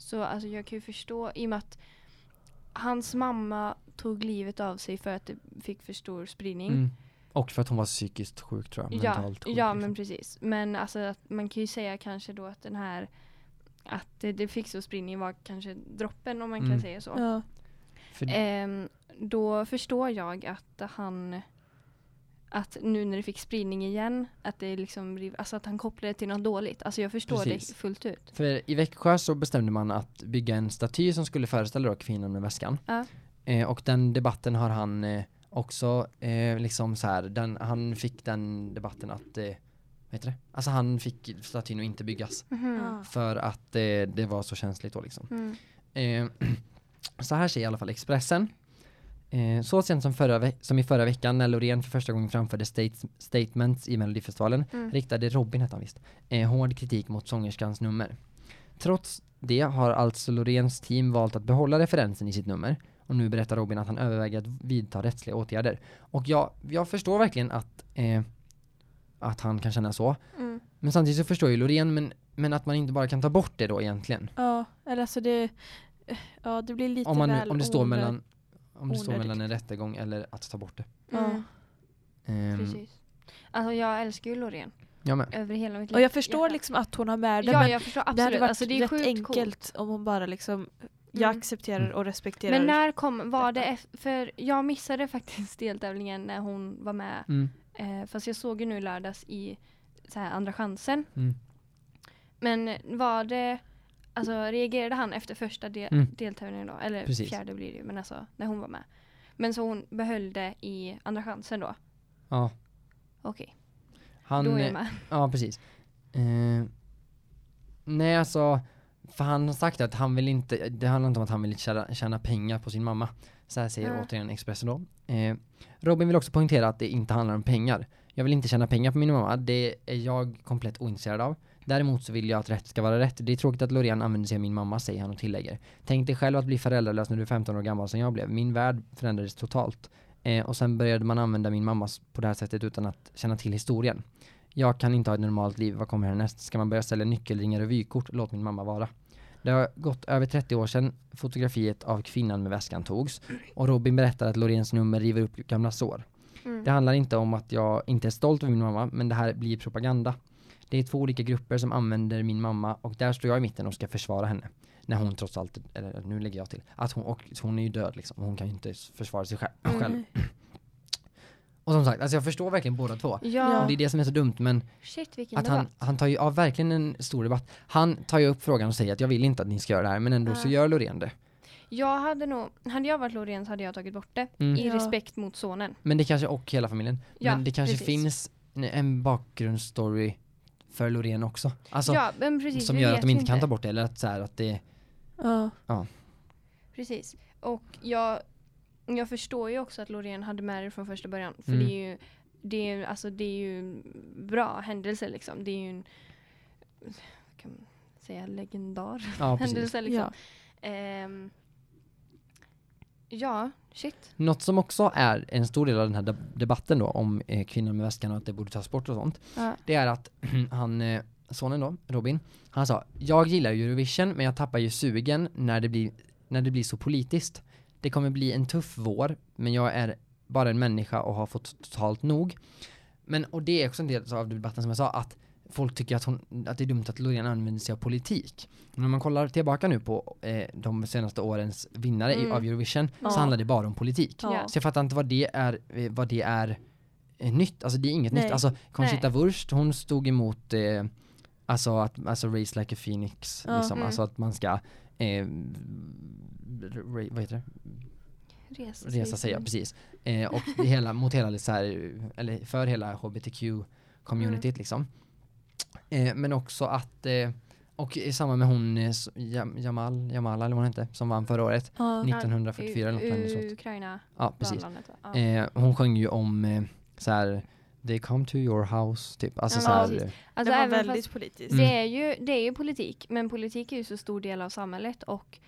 Speaker 1: så alltså jag kan ju förstå, i och med att hans mamma tog livet av sig för att det fick för stor spridning.
Speaker 2: mm. Och för att hon var psykiskt sjuk tror jag.
Speaker 1: Ja,
Speaker 2: mentalt sjuk,
Speaker 1: ja
Speaker 2: liksom.
Speaker 1: men precis. Men alltså att man kan ju säga kanske då att den här att det, det fick så spridning var kanske droppen om man
Speaker 2: Mm.
Speaker 1: kan säga så.
Speaker 3: Ja.
Speaker 2: För,
Speaker 1: Ehm, då förstår jag att han att nu när det fick spridning igen att det liksom alltså att han kopplade det till något dåligt. Alltså jag förstår
Speaker 2: Precis.
Speaker 1: det fullt ut.
Speaker 2: för i Växjö så bestämde man att bygga en staty som skulle föreställa då kvinnan med väskan.
Speaker 1: Ja.
Speaker 2: Eh, och den debatten har han eh, också eh, liksom så här, den, han fick den debatten att, eh, vad heter det? Alltså han fick statyn att inte byggas
Speaker 1: Mhm.
Speaker 3: Ja.
Speaker 2: för att eh, det var så känsligt då liksom.
Speaker 1: Mm.
Speaker 2: Eh, så här säger i alla fall Expressen. Eh, så sent som, förra som i förra veckan när Loreen för första gången framförde states- statements i Melodifestivalen
Speaker 1: Mm.
Speaker 2: riktade Robin, hette han visst, eh, hård kritik mot sångerskans nummer. Trots det har alltså Loreens team valt att behålla referensen i sitt nummer och nu berättar Robin att han överväger att vidta rättsliga åtgärder. Och jag, jag förstår verkligen att, eh, att han kan känna så,
Speaker 1: Mm.
Speaker 2: men samtidigt så förstår ju Loreen, men, men att man inte bara kan ta bort det då egentligen.
Speaker 3: ja, eller alltså det, ja det blir lite
Speaker 2: Om, man,
Speaker 3: väl
Speaker 2: om det står mellan om det står mellan en rättegång eller att ta bort det.
Speaker 3: Ja.
Speaker 1: Mm. Precis. Alltså jag älskar ju Loreen
Speaker 2: ja, men,
Speaker 1: över hela mitt liv.
Speaker 3: Och jag förstår
Speaker 1: Hjärta.
Speaker 3: liksom att hon har med det
Speaker 1: Ja,
Speaker 3: men
Speaker 1: jag förstår
Speaker 3: det hade
Speaker 1: absolut.
Speaker 3: varit
Speaker 1: Alltså det är
Speaker 3: rätt enkelt
Speaker 1: coolt.
Speaker 3: om hon bara liksom jag
Speaker 1: Mm.
Speaker 3: accepterar och respekterar
Speaker 1: Men när kom, var det
Speaker 3: detta.
Speaker 1: efter, för jag missade faktiskt deltävlingen när hon var med.
Speaker 2: mm,
Speaker 1: Eh, fast jag såg ju nu lördags i så här, Andra chansen.
Speaker 2: mm.
Speaker 1: Men var det, alltså reagerade han efter första de-
Speaker 2: Mm.
Speaker 1: deltävlingen då? Eller
Speaker 2: Precis.
Speaker 1: fjärde blir det ju, men alltså när hon var med. Men så hon behöll det i Andra chansen då?
Speaker 2: Ja,
Speaker 1: Okej,
Speaker 2: han,
Speaker 1: då är
Speaker 2: eh,
Speaker 1: jag med.
Speaker 2: Ja, precis. Eh, nej, alltså, för han har sagt att han vill inte, det handlar inte om att han vill tjäna, tjäna pengar på sin mamma. Så här säger
Speaker 1: Ja.
Speaker 2: återigen Expressen då. Eh, Robin vill också poängtera att det inte handlar om pengar. Jag vill inte tjäna pengar på min mamma, det är jag komplett ointresserad av. Däremot så vill jag att rätt ska vara rätt. Det är tråkigt att Loreen använder sig av min mamma, säger han och tillägger. Tänk dig själv att bli föräldralös när du är 15 år gammal som jag blev. Min värld förändrades totalt. Eh, och sen började man använda min mamma på det här sättet utan att känna till historien. Jag kan inte ha ett normalt liv, vad kommer härnäst? Ska man börja sälja nyckelringar och vykort? Låt min mamma vara. Det har gått över 30 år sedan fotografiet av kvinnan med väskan togs och Robin berättar att Loreens nummer river upp gamla sår.
Speaker 1: Mm.
Speaker 2: Det handlar inte om att jag inte är stolt över min mamma, men det här blir propaganda. Det är två olika grupper som använder min mamma och där står jag i mitten och ska försvara henne. När hon trots allt, eller nu lägger jag till, att hon, och hon är ju död liksom, hon kan ju inte försvara sig själv. själv.
Speaker 3: Mm.
Speaker 2: Och som sagt, alltså jag förstår verkligen båda två.
Speaker 1: Ja,
Speaker 2: Och det är det som är så dumt, men
Speaker 1: shit vilken
Speaker 2: att han, han tar ju av verkligen en stor debatt. Han tar ju upp frågan och säger att jag vill inte att ni ska göra det här, men ändå så
Speaker 1: Ja.
Speaker 2: gör Loreen det.
Speaker 1: Jag hade nog, hade jag varit Loreen så hade jag tagit bort det.
Speaker 2: Mm.
Speaker 1: I
Speaker 3: Ja.
Speaker 1: respekt mot sonen.
Speaker 2: Men det kanske, och hela familjen.
Speaker 1: Ja,
Speaker 2: men det kanske
Speaker 1: precis.
Speaker 2: finns en- en bakgrundsstory för Loreen också. Alltså,
Speaker 1: ja, men precis.
Speaker 2: som gör att de inte kan ta bort det, eller att så här, att det
Speaker 3: Ja.
Speaker 1: Precis. Och jag, jag förstår ju också att Loreen hade med det från första början. För
Speaker 2: Mm.
Speaker 1: det är ju det är, ju- alltså, det är ju bra händelse liksom. Det är ju en kan man säga legendar
Speaker 2: Ja,
Speaker 1: händelse liksom.
Speaker 3: Ja.
Speaker 1: Ehm, ja, shit.
Speaker 2: Något som också är en stor del av den här deb- debatten då om eh, kvinnan med väskan och att det borde tas bort och sånt.
Speaker 1: Ja.
Speaker 2: Det är att han, eh, sonen då, Robin, han sa Jag gillar Eurovision men jag tappar ju sugen när det blir, när det blir så politiskt. Det kommer bli en tuff vår men jag är bara en människa och har fått totalt nog. Men, och det är också en del av debatten som jag sa, att folk tycker att, hon, att det är dumt att Loreen använder sig av politik. Men om man kollar tillbaka nu på eh, de senaste årens vinnare i,
Speaker 1: Mm.
Speaker 2: av Eurovision
Speaker 3: Ja.
Speaker 2: så handlar det bara om politik.
Speaker 3: Ja.
Speaker 2: Så jag fattar inte vad det är, eh, vad det är eh, nytt, alltså det är inget
Speaker 3: Nej.
Speaker 2: nytt. Alltså Conchita
Speaker 1: Nej.
Speaker 2: Wurst, hon stod emot eh, alltså att, alltså race like a phoenix,
Speaker 3: Ja.
Speaker 2: liksom,
Speaker 1: Mm.
Speaker 2: alltså att man ska eh, vad heter det?
Speaker 1: Resa,
Speaker 2: resa sig, ja precis. Eh, och hela, mot hela, så här, eller för hela hbtq-communityt
Speaker 1: Mm.
Speaker 2: liksom. Eh, men också att, eh, och i samband med hon, eh, Jamal, Jamala eller vad hon hette, som vann förra året,
Speaker 3: Ja.
Speaker 2: 1944 eller något sånt.
Speaker 1: Ukraina,
Speaker 2: Ja, precis.
Speaker 1: ja.
Speaker 2: Eh, hon sjöng ju om eh, så här, they come to your house, typ. Alltså
Speaker 1: Ja,
Speaker 2: så här,
Speaker 1: Alltså
Speaker 3: det var väldigt politiskt.
Speaker 2: Mm.
Speaker 1: det, är ju, det är ju politik, men politik är ju så stor del av samhället och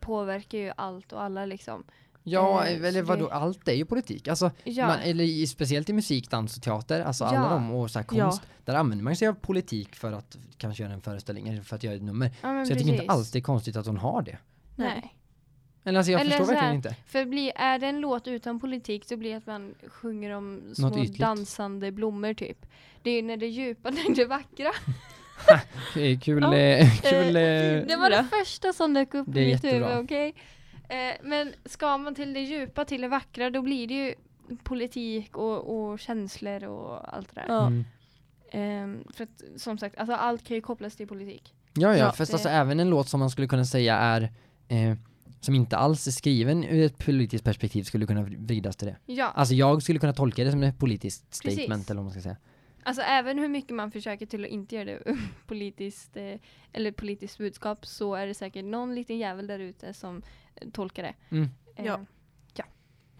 Speaker 1: påverkar ju allt och alla liksom.
Speaker 2: Ja,
Speaker 1: Eh,
Speaker 2: eller vadå,
Speaker 1: det-
Speaker 2: allt är ju politik. Alltså,
Speaker 1: Ja,
Speaker 2: man, eller i, speciellt i musik, dans och teater, alltså alla
Speaker 1: Ja.
Speaker 2: de och så här
Speaker 3: Ja.
Speaker 2: konst, där använder man sig av politik för att kanske göra en föreställning eller för att göra ett nummer. Så jag tycker inte
Speaker 1: precis.
Speaker 2: alls det är konstigt att hon har det.
Speaker 1: Nej.
Speaker 2: Eller alltså jag
Speaker 1: Eller
Speaker 2: förstår
Speaker 1: så
Speaker 2: verkligen
Speaker 1: här-
Speaker 2: inte.
Speaker 1: För blir, är det en låt utan politik så blir det att man sjunger om små dansande blommor typ. Det är ju när det djupa, när det vackra.
Speaker 2: Eh, Kul,
Speaker 3: Ja.
Speaker 2: eh, kul,
Speaker 3: Eh,
Speaker 2: eh,
Speaker 1: Det var det första som dök upp
Speaker 2: Det är
Speaker 1: i mitt huvud,
Speaker 2: jättebra.
Speaker 1: okej? Eh, men ska man till det djupa, till det vackra, då blir det ju politik och, och känslor och allt det där.
Speaker 3: Ja.
Speaker 2: mm.
Speaker 1: Ehm, för att som sagt, alltså allt kan ju kopplas till politik.
Speaker 2: Ja, ja,
Speaker 3: Ja,
Speaker 2: fast
Speaker 1: det-
Speaker 2: alltså även en låt som man skulle kunna säga är eh, som inte alls är skriven ur ett politiskt perspektiv skulle kunna vridas till det.
Speaker 1: Ja,
Speaker 2: Alltså jag skulle kunna tolka det som ett politiskt
Speaker 1: Precis.
Speaker 2: statement eller vad man ska säga.
Speaker 1: alltså även hur mycket man försöker till att inte göra det politiskt, eh, eller politiskt budskap så är det säkert någon liten jävel där ute som tolkar det.
Speaker 2: Mm.
Speaker 1: Eh,
Speaker 3: Ja.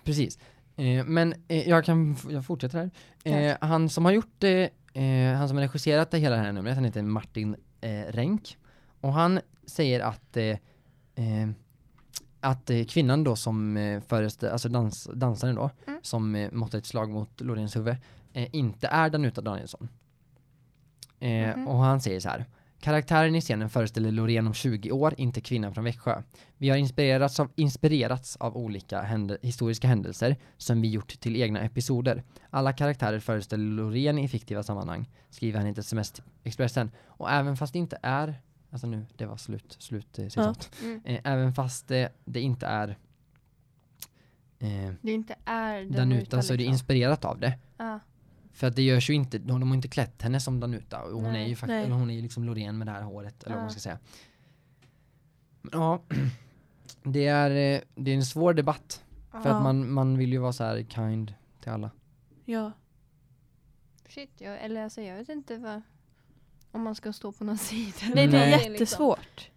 Speaker 2: Precis. Eh, men eh, jag kan, jag fortsätter här. Eh, han som har gjort det, eh, han som har regisserat det hela det här numret, han heter Martin eh, Renk. Och han säger att att eh, kvinnan då som eh, föreställer, alltså dans, dansaren då,
Speaker 1: Mm.
Speaker 2: som eh, måttade ett slag mot Loreens huvud, eh, inte är Danuta Danielsson. Eh,
Speaker 1: Mhm.
Speaker 2: Och han säger så här. Karaktären i scenen föreställer Loreen om 20 år, inte kvinnan från Växjö. Vi har inspirerats av, inspirerats av olika hände, historiska händelser som vi gjort till egna episoder. Alla karaktärer föreställer Loreen i fiktiva sammanhang, skriver han i Expressen. Och även fast det inte är, alltså nu, det var slut, slut eh, citat.
Speaker 1: Mm.
Speaker 2: Eh, även fast det, det inte är eh,
Speaker 1: Det inte är Danuta,
Speaker 2: Danuta så är det
Speaker 1: liksom.
Speaker 2: inspirerat av det.
Speaker 1: Ja.
Speaker 2: För att det görs ju inte, de, de har inte klätt henne som Danuta och hon
Speaker 1: Nej.
Speaker 2: är ju faktiskt, hon är ju liksom Loreen med det här håret eller vad
Speaker 1: Ja.
Speaker 2: man ska säga. Men, ja, det är, eh, det är en svår debatt för
Speaker 3: Ja.
Speaker 2: att man, man vill ju vara så här kind till alla.
Speaker 3: Ja.
Speaker 1: Shit, jag, eller alltså jag vet inte vad, om man ska stå på någon sida.
Speaker 3: Nej, det är
Speaker 2: Nej.
Speaker 3: jättesvårt.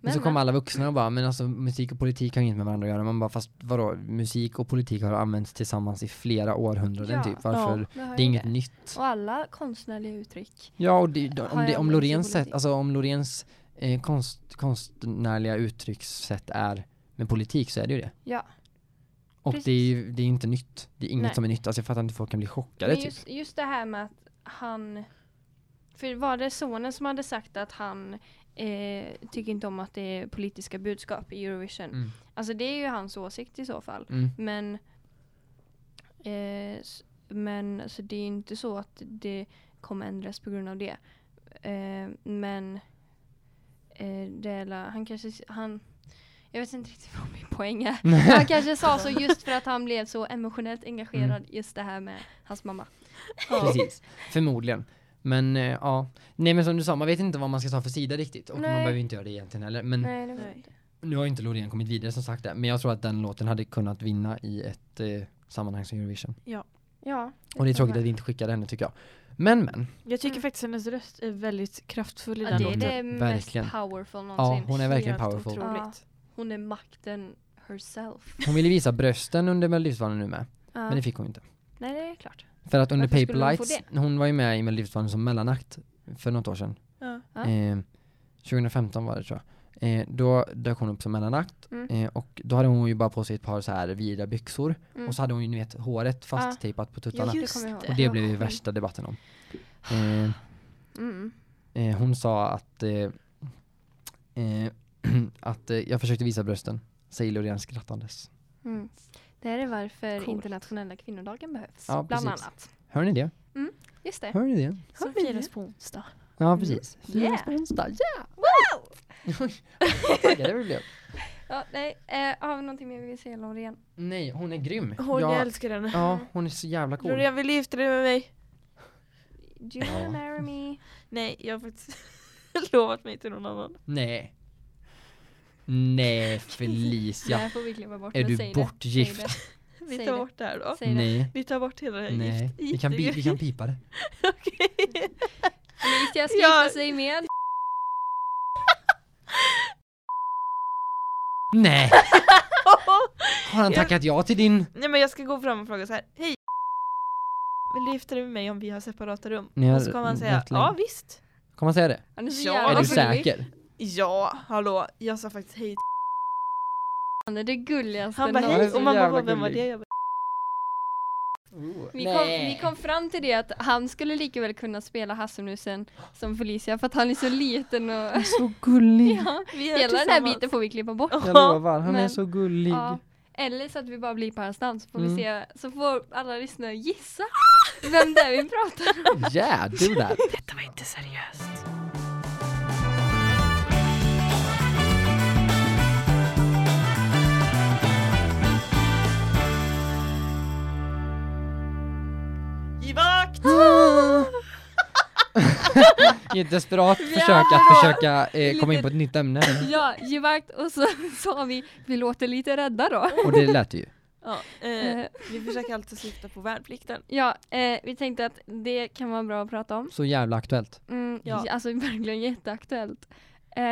Speaker 2: Men så kommer alla vuxna och bara, men alltså musik och politik har inget med varandra att göra. Man bara, fast vadå, musik och politik har använts tillsammans i flera århundraden
Speaker 1: Ja.
Speaker 2: typ. Varför?
Speaker 3: Ja.
Speaker 1: Det,
Speaker 2: är inget
Speaker 1: det.
Speaker 2: nytt.
Speaker 1: Och alla konstnärliga uttryck.
Speaker 2: Ja, och det, om,
Speaker 1: Har
Speaker 2: det, om Loreens sätt, alltså om Loreens eh, konst, konstnärliga uttryckssätt är med politik så är det ju det.
Speaker 1: Ja.
Speaker 2: Och
Speaker 1: Precis.
Speaker 2: det är ju det är inte nytt. Det är inget
Speaker 1: Nej.
Speaker 2: som är nytt. Alltså jag fattar inte folk kan bli chockade
Speaker 1: Men
Speaker 2: typ.
Speaker 1: just, just det här med att han, för var det sonen som hade sagt att han eh, tycker inte om att det är politiska budskap i Eurovision.
Speaker 2: Mm.
Speaker 1: Alltså det är ju hans åsikt i så fall.
Speaker 2: Mm.
Speaker 1: Men eh, men alltså det är inte så att det kommer ändras på grund av det. Eh, men eh, det la- han kanske, han, jag vet inte riktigt vad min poäng är. Han kanske sa så just för att han blev så emotionellt engagerad just det här med hans mamma.
Speaker 2: Precis. Förmodligen. Men eh, ja. Nej men som du sa, man vet inte vad man ska ta för sida riktigt. Och man
Speaker 1: Nej.
Speaker 2: behöver inte göra det egentligen heller. Men
Speaker 1: Nej, det var inte.
Speaker 2: nu har inte Loreen kommit vidare som sagt det. Men jag tror att den låten hade kunnat vinna i ett eh, sammanhang som Eurovision.
Speaker 1: Ja.
Speaker 2: Och det är
Speaker 1: tror
Speaker 2: tråkigt
Speaker 1: jag.
Speaker 2: att vi inte skickade henne tycker jag. Men men.
Speaker 3: Jag tycker
Speaker 1: Mm.
Speaker 3: faktiskt hennes röst är väldigt kraftfull i
Speaker 1: Ja,
Speaker 3: den
Speaker 1: det är
Speaker 3: låten.
Speaker 1: det mest
Speaker 2: Verkligen.
Speaker 1: powerful
Speaker 2: Ja,
Speaker 1: någonsin.
Speaker 2: hon är verkligen
Speaker 3: Helt
Speaker 2: powerful.
Speaker 3: Otroligt.
Speaker 1: Hon är makten herself.
Speaker 2: Hon ville visa brösten under Melodifestivalen nu med.
Speaker 1: Ja.
Speaker 2: Men det fick hon inte.
Speaker 1: Nej, det är klart.
Speaker 2: För att under
Speaker 1: Varför
Speaker 2: Paper
Speaker 1: hon
Speaker 2: Lights, hon var ju med i Melodifestivalen som mellanakt för något år sedan.
Speaker 3: Ja.
Speaker 2: Eh, 2015 var det tror jag. Eh, då dök hon upp som mellanakt
Speaker 1: Mm.
Speaker 2: eh, och då hade hon ju bara på sig ett par så här vida byxor
Speaker 1: Mm.
Speaker 2: och så hade hon ju ni vet håret fasttejpat på tuttarna.
Speaker 1: Ja, ihåg.
Speaker 2: och det blev ju värsta debatten om. Eh,
Speaker 1: Mm.
Speaker 2: eh, hon sa att eh, eh, att eh, jag försökte visa brösten, säger Loreen skrattandes.
Speaker 1: Mm. Det här är varför
Speaker 3: Coolt.
Speaker 1: internationella kvinnodagen behövs.
Speaker 2: Ja,
Speaker 1: bland
Speaker 2: precis.
Speaker 1: annat.
Speaker 2: Hör ni det?
Speaker 1: Just det.
Speaker 2: Hör ni det?
Speaker 3: Som firas på onsdag.
Speaker 2: Ja, precis.
Speaker 1: Yeah.
Speaker 2: Firas på onsdag, yeah!
Speaker 1: Wow!
Speaker 2: Taggade vi blev.
Speaker 1: Ja, nej, eh, har vi någonting mer vi vill säga Loreen?
Speaker 2: Nej, hon är grym.
Speaker 3: Hon,
Speaker 2: jag,
Speaker 3: jag älskar henne.
Speaker 2: Ja, hon är så jävla cool.
Speaker 3: Loreen, vill du gifta dig med mig?
Speaker 1: Do you
Speaker 2: Ja.
Speaker 1: wanna marry me?
Speaker 3: Nej, jag har faktiskt lovat mig till någon annan.
Speaker 2: Nej. Nej,
Speaker 1: Det
Speaker 2: Felicia.
Speaker 1: här får vi klippa bort.
Speaker 2: Är du
Speaker 1: det.
Speaker 2: bortgift?
Speaker 1: Det.
Speaker 3: Vi tar
Speaker 1: det.
Speaker 3: bort det här då.
Speaker 1: Säg det.
Speaker 2: Nej.
Speaker 3: Vi tar bort hela det här
Speaker 2: Nej,
Speaker 3: gift,
Speaker 2: vi kan, vi kan pipa det.
Speaker 3: Okej.
Speaker 1: Felicia ska
Speaker 3: Ja.
Speaker 1: gifta sig med...
Speaker 2: Nej! Har han
Speaker 3: Jag-
Speaker 2: tackat ja till din...
Speaker 3: Nej men jag ska gå fram och fråga så här. Hej! Vill du gifta dig med mig om vi har separata rum?
Speaker 2: Har
Speaker 3: och så kommer han säga ja visst.
Speaker 2: Kommer han säga det?
Speaker 1: Är
Speaker 2: Är du säker?
Speaker 3: Ja, hallå. Jag sa faktiskt hej till
Speaker 1: Han är det gulligaste
Speaker 3: Han bara
Speaker 2: Han är
Speaker 3: hej och mamma bara vem var
Speaker 2: gullig.
Speaker 3: det? Jag bara,
Speaker 1: Vi kom, vi kom fram till det att han skulle lika väl kunna spela Hasselmusen som Felicia för att han är så liten och...
Speaker 2: Så gullig!
Speaker 1: ja,
Speaker 3: vi är
Speaker 1: hela den här
Speaker 3: tillsammans.
Speaker 1: biten får vi klippa bort.
Speaker 2: Jag lovar, han är
Speaker 1: Men-
Speaker 2: så gullig.
Speaker 1: Ja. Eller så att vi bara blir på hans namn så får
Speaker 2: Mm.
Speaker 1: vi se, så får alla lyssnare gissa vem det är vi pratar om.
Speaker 2: Yeah, do that!
Speaker 3: Detta var inte seriöst.
Speaker 2: I ett desperat
Speaker 1: Ja,
Speaker 2: försök att
Speaker 1: vadå?
Speaker 2: försöka eh, komma in på ett nytt ämne.
Speaker 1: Ja, ge vakt och så sa vi, vi låter lite rädda då.
Speaker 2: Och det lät ju.
Speaker 3: Ja, eh,
Speaker 1: Eh,
Speaker 3: vi försöker alltid syfta på värnplikten.
Speaker 1: ja, eh, vi tänkte att det kan vara bra att prata om.
Speaker 2: Så jävla aktuellt.
Speaker 1: Mm,
Speaker 3: Ja.
Speaker 1: Alltså verkligen jätteaktuellt. Eh,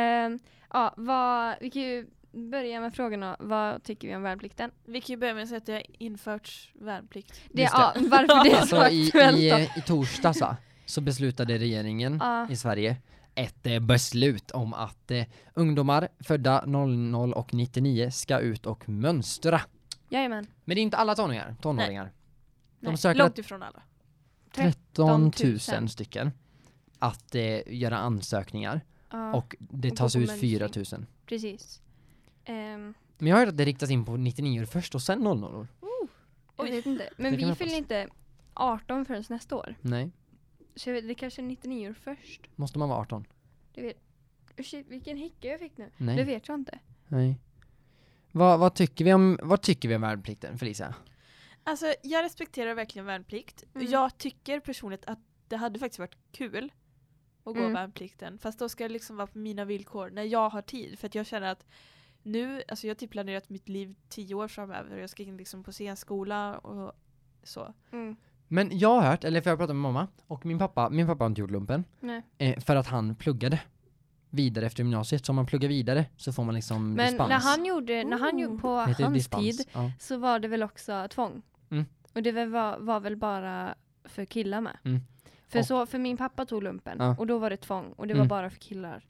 Speaker 1: ja, vad, vi kan ju börja med frågorna. Vad tycker vi om värnplikten?
Speaker 3: Vi kan ju börja med att säga att det har införts värnplikt.
Speaker 1: Det,
Speaker 2: det.
Speaker 1: Ja, varför det är så
Speaker 2: Alltså i,
Speaker 1: aktuellt
Speaker 2: i,
Speaker 1: då.
Speaker 2: i torsdags va, så beslutade regeringen
Speaker 1: Ja.
Speaker 2: i Sverige ett eh, beslut om att eh, ungdomar födda 00 och 99 ska ut och mönstra.
Speaker 1: Jajamän.
Speaker 2: Men det är inte alla tonåringar. tonåringar. De
Speaker 1: Nej,
Speaker 2: söker
Speaker 3: Långt ifrån alla.
Speaker 2: 13 000
Speaker 1: 000
Speaker 2: stycken att eh, göra ansökningar
Speaker 1: Ja,
Speaker 2: och det tas ut
Speaker 1: mönstring.
Speaker 2: 4 000.
Speaker 1: precis. Ehm,
Speaker 2: Men jag har hört att det riktas in på 99 först och sen 00 år.
Speaker 1: jag vet inte. Men vi fyller inte 18 förrän nästa år.
Speaker 2: Nej,
Speaker 1: Så jag vet, det kanske är 99 först.
Speaker 2: måste man vara 18?
Speaker 1: Det vet. Shit, vilken hicka jag fick nu.
Speaker 2: Nej.
Speaker 1: Det vet jag inte.
Speaker 2: Nej. Vad, vad, tycker vi om, vad tycker vi om värnplikten, Felicia?
Speaker 3: Alltså jag respekterar verkligen värnplikt.
Speaker 1: Mm.
Speaker 3: Jag tycker personligt att det hade faktiskt varit kul att gå
Speaker 1: Mm.
Speaker 3: värnplikten. Fast då ska det liksom vara på mina villkor när jag har tid. För att jag känner att nu, alltså jag har typ planerat mitt liv tio år framöver. Jag ska in liksom på scenskola och så.
Speaker 1: Mm.
Speaker 2: Men jag har hört, eller för jag har pratat med mamma, och min pappa, min pappa har inte gjort lumpen,
Speaker 1: Nej.
Speaker 2: eh, för att han pluggade vidare efter gymnasiet. Så om man pluggar vidare så får man liksom
Speaker 1: Men
Speaker 2: dispens.
Speaker 1: när han gjorde, när han gjorde på hans
Speaker 2: dispens.
Speaker 1: tid
Speaker 2: Ja.
Speaker 1: så var det väl också tvång.
Speaker 2: Mm.
Speaker 1: Och det var, var väl bara för killar med.
Speaker 2: Mm.
Speaker 1: För,
Speaker 2: Och-
Speaker 1: så, för min pappa tog lumpen
Speaker 2: Ja.
Speaker 1: och då var det tvång och det var
Speaker 2: Mm.
Speaker 1: bara för killar.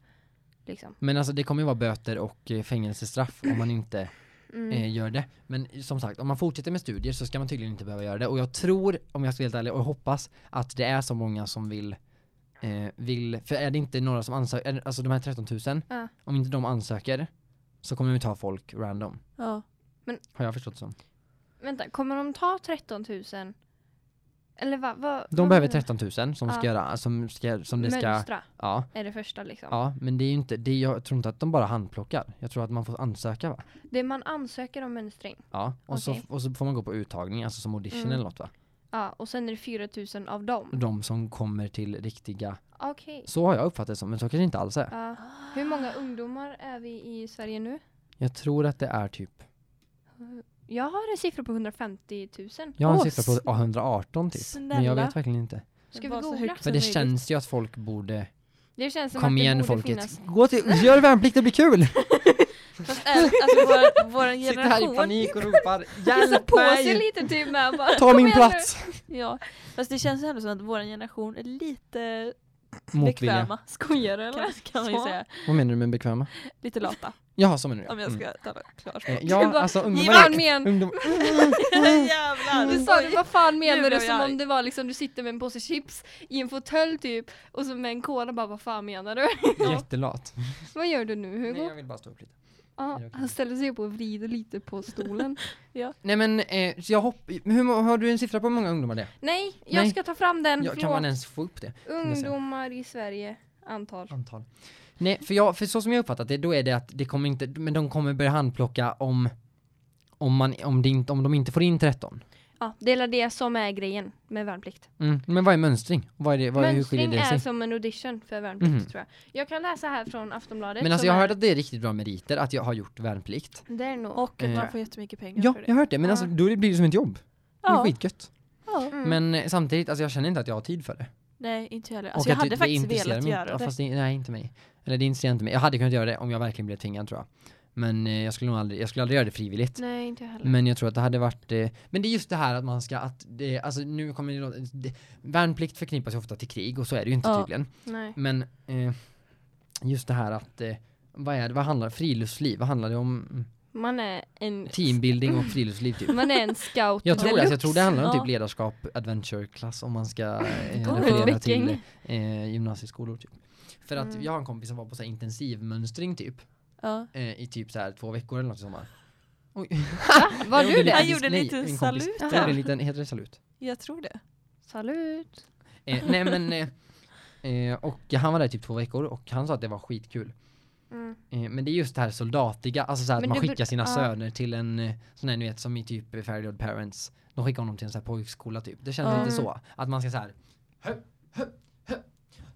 Speaker 1: Liksom.
Speaker 2: Men alltså det kommer ju vara böter och eh, fängelsestraff om man inte
Speaker 1: Mm.
Speaker 2: eh, gör det. Men som sagt, om man fortsätter med studier så ska man tydligen inte behöva göra det. Och jag tror, om jag ska vara helt ärlig, och hoppas att det är så många som vill eh, vill, för är det inte några som ansöker, alltså de här 13 000,
Speaker 1: Ja.
Speaker 2: om inte de ansöker så kommer vi ta folk random.
Speaker 3: Ja.
Speaker 2: Har jag förstått det som.
Speaker 1: Vänta, kommer de ta 13 000? Eller vad? vad
Speaker 2: De behöver
Speaker 1: menar
Speaker 2: 13 000 som
Speaker 1: Ja.
Speaker 2: ska göra, som ska, som det ska,
Speaker 1: Mönstra
Speaker 2: ja.
Speaker 1: är det första liksom.
Speaker 2: Ja, men det är ju inte, det jag tror inte att de bara handplockar. Jag tror att man får ansöka va?
Speaker 1: Det man ansöker om mönstring.
Speaker 2: Ja, och,
Speaker 1: Okej.
Speaker 2: så, och så får man gå på uttagning, alltså som audition
Speaker 1: Mm.
Speaker 2: eller något va?
Speaker 1: Ja, och sen är det 4 000 av dem.
Speaker 2: De som kommer till riktiga,
Speaker 1: Okej.
Speaker 2: så har jag uppfattat det som, men så kanske det inte alls är.
Speaker 1: Ja. Hur många ungdomar är vi i Sverige nu?
Speaker 2: Jag tror att det är typ,
Speaker 1: Jag har en siffra på 150 000.
Speaker 2: jag har en
Speaker 3: Åh,
Speaker 2: siffra på 118 typ. Men jag
Speaker 3: Snälla.
Speaker 2: vet verkligen inte.
Speaker 1: Ska vi
Speaker 3: Var så
Speaker 1: googla?
Speaker 3: högt
Speaker 2: För
Speaker 3: som
Speaker 2: det
Speaker 3: möjligt.
Speaker 2: känns ju att folk borde,
Speaker 1: Det känns som
Speaker 2: kom
Speaker 1: att det
Speaker 2: igen
Speaker 1: borde
Speaker 2: folket,
Speaker 1: finnas.
Speaker 2: gå till, gör värnplikt, det blir kul!
Speaker 3: Fast alltså vår, vår
Speaker 2: Sitter här i
Speaker 3: generation.
Speaker 2: panik och ropar,
Speaker 1: Kissa
Speaker 2: hjälp
Speaker 1: på sig
Speaker 2: mig!
Speaker 1: lite typ med bara.
Speaker 2: Ta
Speaker 1: "Kom
Speaker 2: min
Speaker 1: igen nu."
Speaker 2: plats!
Speaker 3: Ja, fast det känns ändå som att vår generation är lite
Speaker 2: Motvilja.
Speaker 3: Bekväma
Speaker 1: Skojar du eller?
Speaker 3: kan man ju säga.
Speaker 2: Vad menar du med bekväma?
Speaker 3: Lite lata
Speaker 2: Jaha, så menar du
Speaker 3: om jag
Speaker 2: Mm.
Speaker 3: ska tala klart.
Speaker 2: Eh, Ja,
Speaker 1: bara,
Speaker 2: alltså ungdomar
Speaker 1: Vad men,
Speaker 2: Ungdom...
Speaker 3: Jävlar!
Speaker 1: du sa det, vad fan menar du? Som
Speaker 3: jag
Speaker 1: om det var liksom du sitter med en påse chips i en fåtölj typ och så med en cola bara vad fan menar du?
Speaker 2: Jättelat.
Speaker 1: vad gör du nu Hugo?
Speaker 2: Nej, jag vill bara stå upp lite.
Speaker 1: Ja,
Speaker 2: okej.
Speaker 1: han ställer sig upp och vrider lite på stolen.
Speaker 2: Nej men, eh, jag hopp... Hur, må- har du en siffra på hur många ungdomar det är?
Speaker 1: Nej, jag
Speaker 2: Nej.
Speaker 1: ska ta fram den.
Speaker 2: Ja, kan man ens få upp det?
Speaker 1: Ungdomar i Sverige, antal.
Speaker 2: Antal. Nej, för, jag, för så som jag uppfattat det, då är det att det kommer inte, men de kommer börja handplocka om, om, man, om, det inte, om de inte får in 13.
Speaker 1: Ja, det är det som är grejen med värnplikt.
Speaker 2: Mm. Men vad är mönstring? Vad är det, vad,
Speaker 1: Mönstring
Speaker 2: det
Speaker 1: är som en audition för värnplikt
Speaker 2: Mhm.
Speaker 1: tror jag. Jag kan läsa här från Aftonbladet.
Speaker 2: Men alltså jag har
Speaker 1: är-
Speaker 2: hört att det är riktigt bra meriter, att jag har gjort värnplikt.
Speaker 1: Det är nog.
Speaker 3: Och att
Speaker 2: Eh,
Speaker 3: man får jättemycket pengar
Speaker 2: Ja,
Speaker 3: för det.
Speaker 2: jag har hört det, men
Speaker 1: Ja.
Speaker 2: alltså då blir det som ett jobb. Det är
Speaker 3: Ja.
Speaker 2: skitgött.
Speaker 3: ja.
Speaker 1: Mm.
Speaker 2: Men eh, samtidigt, alltså jag känner inte att jag har tid för det.
Speaker 3: Nej, inte heller.
Speaker 2: Och
Speaker 3: Alltså jag hade
Speaker 2: det,
Speaker 3: faktiskt velat
Speaker 2: mig
Speaker 3: göra det.
Speaker 2: fast det, nej, inte mig. Eller det intresserar inte mig. Jag hade kunnat göra det om jag verkligen blev tvingad tror jag. Men eh, jag skulle nog aldrig, jag skulle aldrig göra det frivilligt.
Speaker 1: Nej, inte heller.
Speaker 2: Men jag tror att det hade varit, eh, men det är just det här att man ska, att det, alltså nu kommer det, det värnplikt förknippas ju ofta till krig och så är det ju inte
Speaker 3: Ja.
Speaker 2: tydligen.
Speaker 1: Nej.
Speaker 2: Men eh, just det här att, eh, vad är det, vad handlar friluftsliv, vad handlar det om?
Speaker 1: Man är en
Speaker 2: Teambuilding och friluftsliv typ.
Speaker 1: man är en scout
Speaker 2: Jag tror, det, alltså, jag tror det handlar om typ ledarskap, adventure-klass om man ska eh, referera till eh, gymnasieskolor typ. För att
Speaker 1: Mm.
Speaker 2: jag har en kompis som var på så här intensivmönstring typ,
Speaker 3: Ja.
Speaker 2: eh, i typ så här två veckor eller något i sommar. Oj.
Speaker 1: Var du
Speaker 2: gjorde
Speaker 1: det?
Speaker 3: Han
Speaker 2: lite-
Speaker 3: gjorde en
Speaker 2: nej,
Speaker 3: liten
Speaker 2: kompis.
Speaker 3: salut
Speaker 2: Jag gjorde en liten, heter det salut?
Speaker 3: Jag tror det.
Speaker 1: Salut.
Speaker 2: Eh, nej men, eh, eh, och han var där i typ två veckor och han sa att det var skitkul.
Speaker 1: Mm.
Speaker 2: Eh, men det är just det här soldatiga, alltså så här att man skickar sina
Speaker 1: ja.
Speaker 2: söner till en eh, sån här ni vet som i typ Fairly Odd Parents. De skickar honom till en sån här pojkskola typ. Det känns
Speaker 3: Ja.
Speaker 2: lite så. Att man ska så här. "Hö, hö, hö.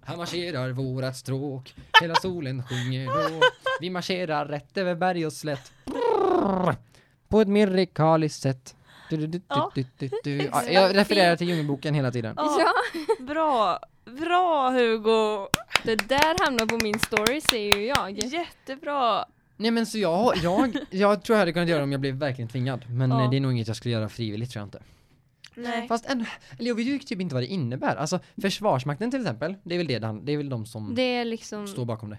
Speaker 2: Här marscherar vårat stråk, hela solen sjunger då. Vi marscherar rätt över berg och slätt. Brrr, På ett musikaliskt sätt. Du, du, du,
Speaker 3: Ja.
Speaker 2: du, du, du. Ja, jag refererar till Djungelboken hela tiden.
Speaker 3: Ja.
Speaker 1: Ja,
Speaker 3: Bra! Bra Hugo!
Speaker 1: Det där hamnar på min story säger ju jag.
Speaker 3: Jättebra!
Speaker 2: Nej men så jag, jag, jag tror jag hade kunnat göra det om jag blev verkligen tvingad. Men
Speaker 3: Ja.
Speaker 2: eh, det är nog inget jag skulle göra frivilligt tror jag inte.
Speaker 3: Nej.
Speaker 2: Fast en, eller jag vet ju typ inte vad det innebär. Alltså Försvarsmakten till exempel, det är väl det, det, är väl de som
Speaker 1: Det är liksom,
Speaker 2: står bakom det.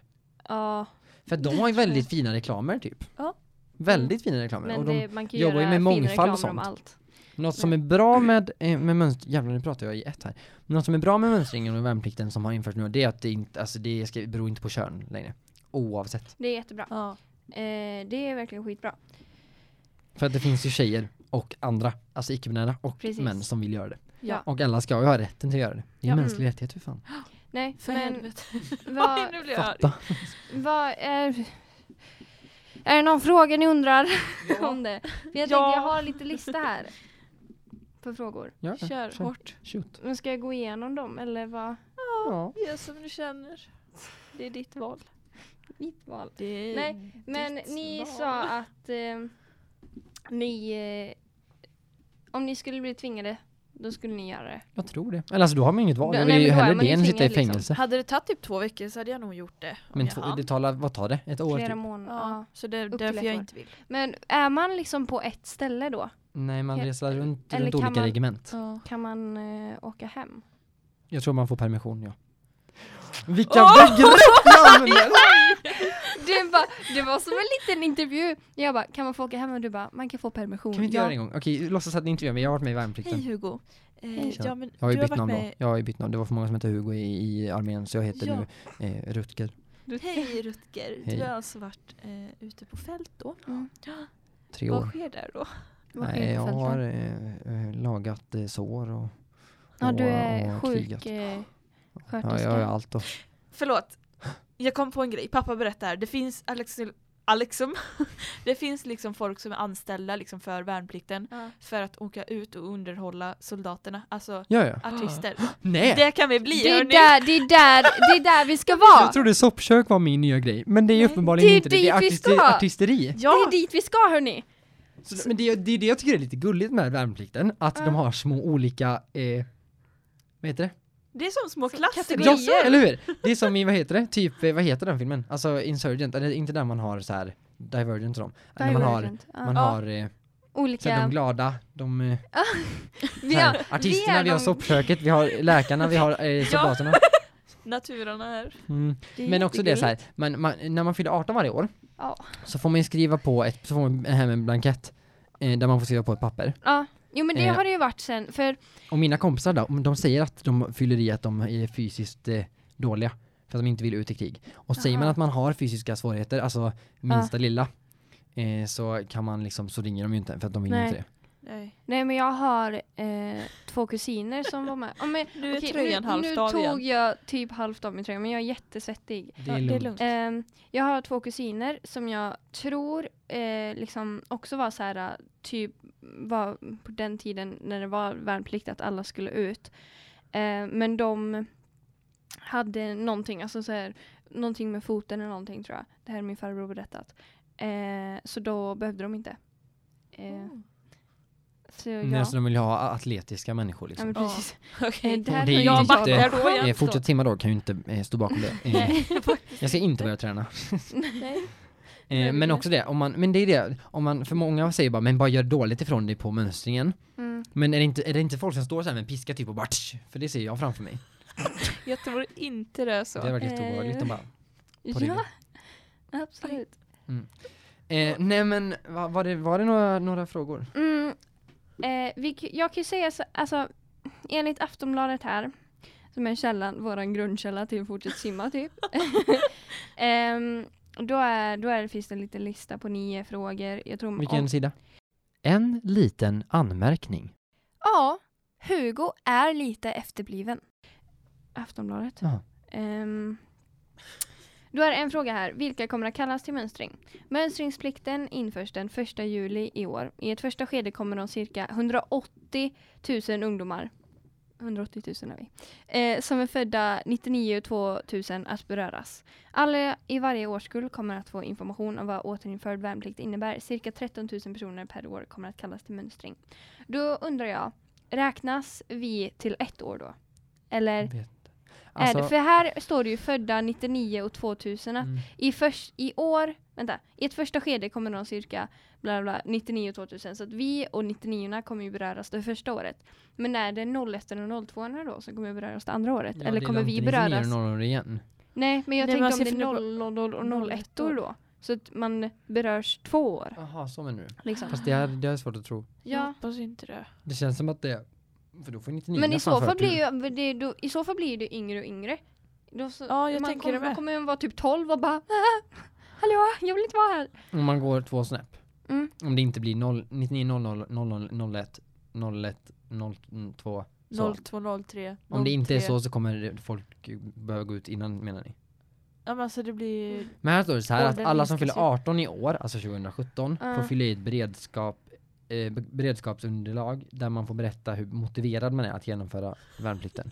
Speaker 1: ja,
Speaker 2: För de har ju väldigt fina reklamer typ.
Speaker 3: Ja.
Speaker 2: Väldigt fina reklamer.
Speaker 1: men
Speaker 2: och de,
Speaker 1: det, man kan
Speaker 2: jobbar ju med mångfald och
Speaker 1: reklam om
Speaker 2: sånt.
Speaker 1: allt.
Speaker 2: Något som är bra med, eh, med mönstring, jävlar nu pratar jag i ett här. Något som är bra med mönstringen och värnplikten som har införts nu, det är att det inte, alltså det ska, beror inte på kön längre. Oavsett.
Speaker 1: Det är jättebra.
Speaker 3: Ja.
Speaker 1: Eh, det är verkligen skitbra.
Speaker 2: För att det finns ju tjejer och andra, alltså icke-binära och
Speaker 1: Precis.
Speaker 2: män som vill göra det.
Speaker 1: Ja.
Speaker 2: Och alla ska ju ha rätten till att göra det. Det är
Speaker 3: Ja.
Speaker 2: mänsklig rättighet för fan.
Speaker 1: Nej,
Speaker 3: För
Speaker 1: men vad,
Speaker 3: Oj, nu blir jag
Speaker 1: vad är... Är det någon fråga ni undrar om det? För jag tänkte,
Speaker 3: Ja.
Speaker 1: jag har lite lista här. På frågor.
Speaker 2: Ja, ja,
Speaker 3: Kör hårt.
Speaker 2: Shoot.
Speaker 1: Men ska jag gå igenom dem eller vad?
Speaker 2: Ja.
Speaker 3: Gör som du känner. Det är ditt val.
Speaker 1: Mitt val.
Speaker 3: Det är
Speaker 1: Nej, Men
Speaker 3: ditt
Speaker 1: ni
Speaker 3: val.
Speaker 1: sa att eh, ni... Eh, om ni skulle bli tvingade, då skulle ni göra det.
Speaker 2: Jag tror det. Eller alltså då har man inget val.
Speaker 1: Nej,
Speaker 2: Jag vill
Speaker 1: men
Speaker 2: ju
Speaker 1: då
Speaker 2: hellre det än sitta i
Speaker 1: liksom.
Speaker 2: fängelse.
Speaker 3: Hade det tagit typ två veckor så hade jag nog gjort det.
Speaker 2: Men två, det talar, vad tar det? Ett år
Speaker 1: Flera
Speaker 2: typ?
Speaker 1: månader.
Speaker 3: Ja, så det är därför jag inte vill.
Speaker 1: Men är man liksom på ett ställe då?
Speaker 2: Nej, man
Speaker 1: Helt-
Speaker 2: reser runt,
Speaker 1: eller
Speaker 2: runt olika
Speaker 1: man-
Speaker 2: regement.
Speaker 3: Ja.
Speaker 1: Kan man eh, åka hem?
Speaker 2: Jag tror man får permission, ja. Vilka
Speaker 3: Åh!
Speaker 2: begrepp jag använder!
Speaker 1: Det var, det var som en liten intervju. Jag bara, kan man få åka hem? Och du bara, man kan få permission.
Speaker 2: Kan vi inte
Speaker 1: ja.
Speaker 2: göra det en gång? Okej, låtsas att ni inte gör men jag har varit med i värnplikten.
Speaker 3: Hej Hugo. Eh, ja, men
Speaker 2: Jag har ju
Speaker 3: du har
Speaker 2: bytt namn
Speaker 3: varit
Speaker 2: då.
Speaker 3: med...
Speaker 2: Jag har ju bytt namn. Det var för många som hette Hugo i, i armén så jag heter
Speaker 3: Ja.
Speaker 2: nu eh, Rutger.
Speaker 3: Hej Rutger.
Speaker 2: Hej.
Speaker 3: Du har alltså varit eh, ute på fält då.
Speaker 1: Mm.
Speaker 2: Tre
Speaker 3: Vad
Speaker 2: år.
Speaker 3: sker där då?
Speaker 2: Nej, jag har eh, eh, lagat eh, sår och,
Speaker 1: Ja, du
Speaker 2: och-
Speaker 1: är
Speaker 2: och
Speaker 1: sjuk eh,
Speaker 2: Ja, jag gör allt då.
Speaker 3: Förlåt. Jag kom på en grej. Pappa berättar. Det finns Alex... Alexum. det finns liksom folk som är anställda liksom för värnplikten
Speaker 1: Ja.
Speaker 3: för att åka ut och underhålla soldaterna. Alltså
Speaker 2: Ja, ja.
Speaker 3: artister.
Speaker 2: Nej!
Speaker 3: Det kan vi bli
Speaker 1: Det, är där, det, är där, det är där vi ska vara!
Speaker 2: Jag trodde soppkök var min nya grej, men det är
Speaker 3: Nej,
Speaker 2: uppenbarligen
Speaker 1: det är
Speaker 2: inte det. Det är artisteri.
Speaker 3: Ja!
Speaker 1: Det är dit vi ska hörni!
Speaker 2: Så, men det, det är det jag tycker är lite gulligt med värnplikten, att
Speaker 1: Ja.
Speaker 2: de har små olika, eh, vad heter det?
Speaker 3: Det är som små
Speaker 1: kategorier.
Speaker 2: Ja, eller hur? Det är som i, vad heter det? Typ, eh, vad heter den filmen? Alltså Insurgent, eller inte där man har så här Divergent dem. När man har,
Speaker 1: Divergent, ja.
Speaker 2: man
Speaker 3: Ja.
Speaker 2: har eh, så här,
Speaker 1: Olika...
Speaker 2: de glada, de eh,
Speaker 1: vi
Speaker 2: här,
Speaker 1: har,
Speaker 2: artisterna, vi, har
Speaker 1: de-
Speaker 2: soppköket, vi har läkarna, vi har eh, soldaterna.
Speaker 3: Naturen är.
Speaker 2: Mm. Men också det så här, man, man, när man fyller 18 varje år
Speaker 1: Ja.
Speaker 2: så får man ju skriva på ett, så får man hem en blankett eh, där man får skriva på ett papper.
Speaker 1: ja. Jo men det
Speaker 2: Eh.
Speaker 1: har det ju varit sen, för
Speaker 2: Och mina kompisar då, de säger att de fyller i att de är fysiskt eh, dåliga för att de inte vill ut i krig. Och säger man
Speaker 1: Aha.
Speaker 2: att man har fysiska svårigheter, alltså minsta lilla, eh, så kan man liksom, så ringer de ju inte för att de vill
Speaker 1: Nej.
Speaker 2: inte det.
Speaker 3: Nej.
Speaker 1: Nej men jag har eh, två kusiner som var med. Ja, men,
Speaker 3: Nu är
Speaker 1: okej,
Speaker 3: tröjan
Speaker 1: nu,
Speaker 3: halvt
Speaker 1: nu
Speaker 3: av
Speaker 1: tog
Speaker 3: igen.
Speaker 1: jag typ halvt av min tröja men jag är jättesvettig.
Speaker 2: Det är
Speaker 3: Ja, det är
Speaker 2: lugnt.
Speaker 3: lugnt.
Speaker 1: Ehm, jag har två kusiner som jag tror eh, liksom också var så här typ var på den tiden när det var värnplikt att alla skulle ut. Eh, men de hade någonting, alltså så här, någonting med foten eller någonting tror jag. Det här är min farbror berättat. Eh, så då behövde de inte. Eh,
Speaker 3: Mm.
Speaker 1: Så
Speaker 2: Nej,
Speaker 1: ja.
Speaker 2: så de vill ha atletiska människor liksom.
Speaker 3: Ja.
Speaker 1: precis.
Speaker 3: Okej.
Speaker 1: Eh, det här
Speaker 2: det är
Speaker 1: jag
Speaker 2: inte-
Speaker 3: backar då igen.
Speaker 2: Eh, fortsätt timma då kan ju inte eh, stå bakom det. Eh, jag ska inte börja träna.
Speaker 3: Nej.
Speaker 2: Eh, men också det, om man, men det är det, om man, för många säger bara men bara gör dåligt ifrån dig på mönstringen.
Speaker 1: Mm.
Speaker 2: Men är det inte, är det inte folk som står så här med en piska typ och bara tsch, för det ser jag framför mig.
Speaker 3: Jag tror inte det är så.
Speaker 2: Det har varit jätteobehagligt de bara.
Speaker 1: Ja, absolut.
Speaker 2: Eh, nej men va, var det, var det några, några frågor?
Speaker 1: Mm, eh, vi, jag kan ju säga så, alltså enligt Aftonbladet här, som är källan, våran grundkälla till Fortsätt simma typ. Ehm, då, är, då är det, finns det en liten lista på nio frågor. Jag tror
Speaker 2: Vilken
Speaker 1: om,
Speaker 2: sida? En liten anmärkning.
Speaker 1: Ja, Hugo är lite efterbliven. Aftonbladet.
Speaker 2: Jaha.
Speaker 1: Du då är en fråga här. Vilka kommer att kallas till mönstring? Mönstringsplikten införs den 1 juli i år. I ett första skede kommer de cirka 180 000 ungdomar 180 000 är vi. Eh, som är födda 99 och 2000 att beröras. Alla i varje årskull kommer att få information om vad återinförd värnplikt innebär. Cirka 13 000 personer per år kommer att kallas till mönstring. Då undrar jag, räknas vi till ett år då? Eller är
Speaker 2: Alltså,
Speaker 1: det, för här står det ju födda 99 och 2000.
Speaker 2: mm,
Speaker 1: I, först, I år, vänta, i ett första skede kommer de cirka bla bla, 99 och 2000. Så att vi och 99 kommer ju beröras det första året. Men är det 01 och 02 då som kommer beröras det andra året?
Speaker 2: ja,
Speaker 1: Eller
Speaker 2: det är
Speaker 1: kommer vi
Speaker 2: 99 och
Speaker 1: beröras?
Speaker 2: 00 igen.
Speaker 1: Nej, men jag
Speaker 3: men
Speaker 1: tänkte om det är
Speaker 3: fundera
Speaker 1: 00 och
Speaker 3: 01
Speaker 1: 01 då. Så att man berörs två år.
Speaker 2: Jaha, så menar du.
Speaker 1: Liksom.
Speaker 2: Fast det är, det är svårt att tro.
Speaker 3: Jag
Speaker 1: Ja.
Speaker 3: hoppas inte det.
Speaker 2: Det känns som att det för då får 99
Speaker 1: Men i så, fall
Speaker 2: 40.
Speaker 1: blir ju, det, då, i så fall blir det yngre och yngre. Då så,
Speaker 3: Ja, jag
Speaker 1: man
Speaker 3: tänker
Speaker 1: kommer,
Speaker 3: det.
Speaker 1: Då kommer man vara typ 12 och bara "Ah, Hallå, jag vill inte vara här.
Speaker 2: Om man går två snäpp.
Speaker 1: Mm.
Speaker 2: Om det inte blir 0, 99 00 00 01 01 02 så.
Speaker 3: 0203.
Speaker 2: Om det inte är
Speaker 3: 03.
Speaker 2: så så kommer folk behöva gå ut innan menar ni?
Speaker 3: Ja men alltså det blir...
Speaker 2: Men här står det så här att alla som fyller
Speaker 3: ju.
Speaker 2: 18 i år, alltså 2017,
Speaker 1: Ja.
Speaker 2: får fylla i ett beredskap, eh, be- beredskapsunderlag där man får berätta hur motiverad man är att genomföra värnplikten.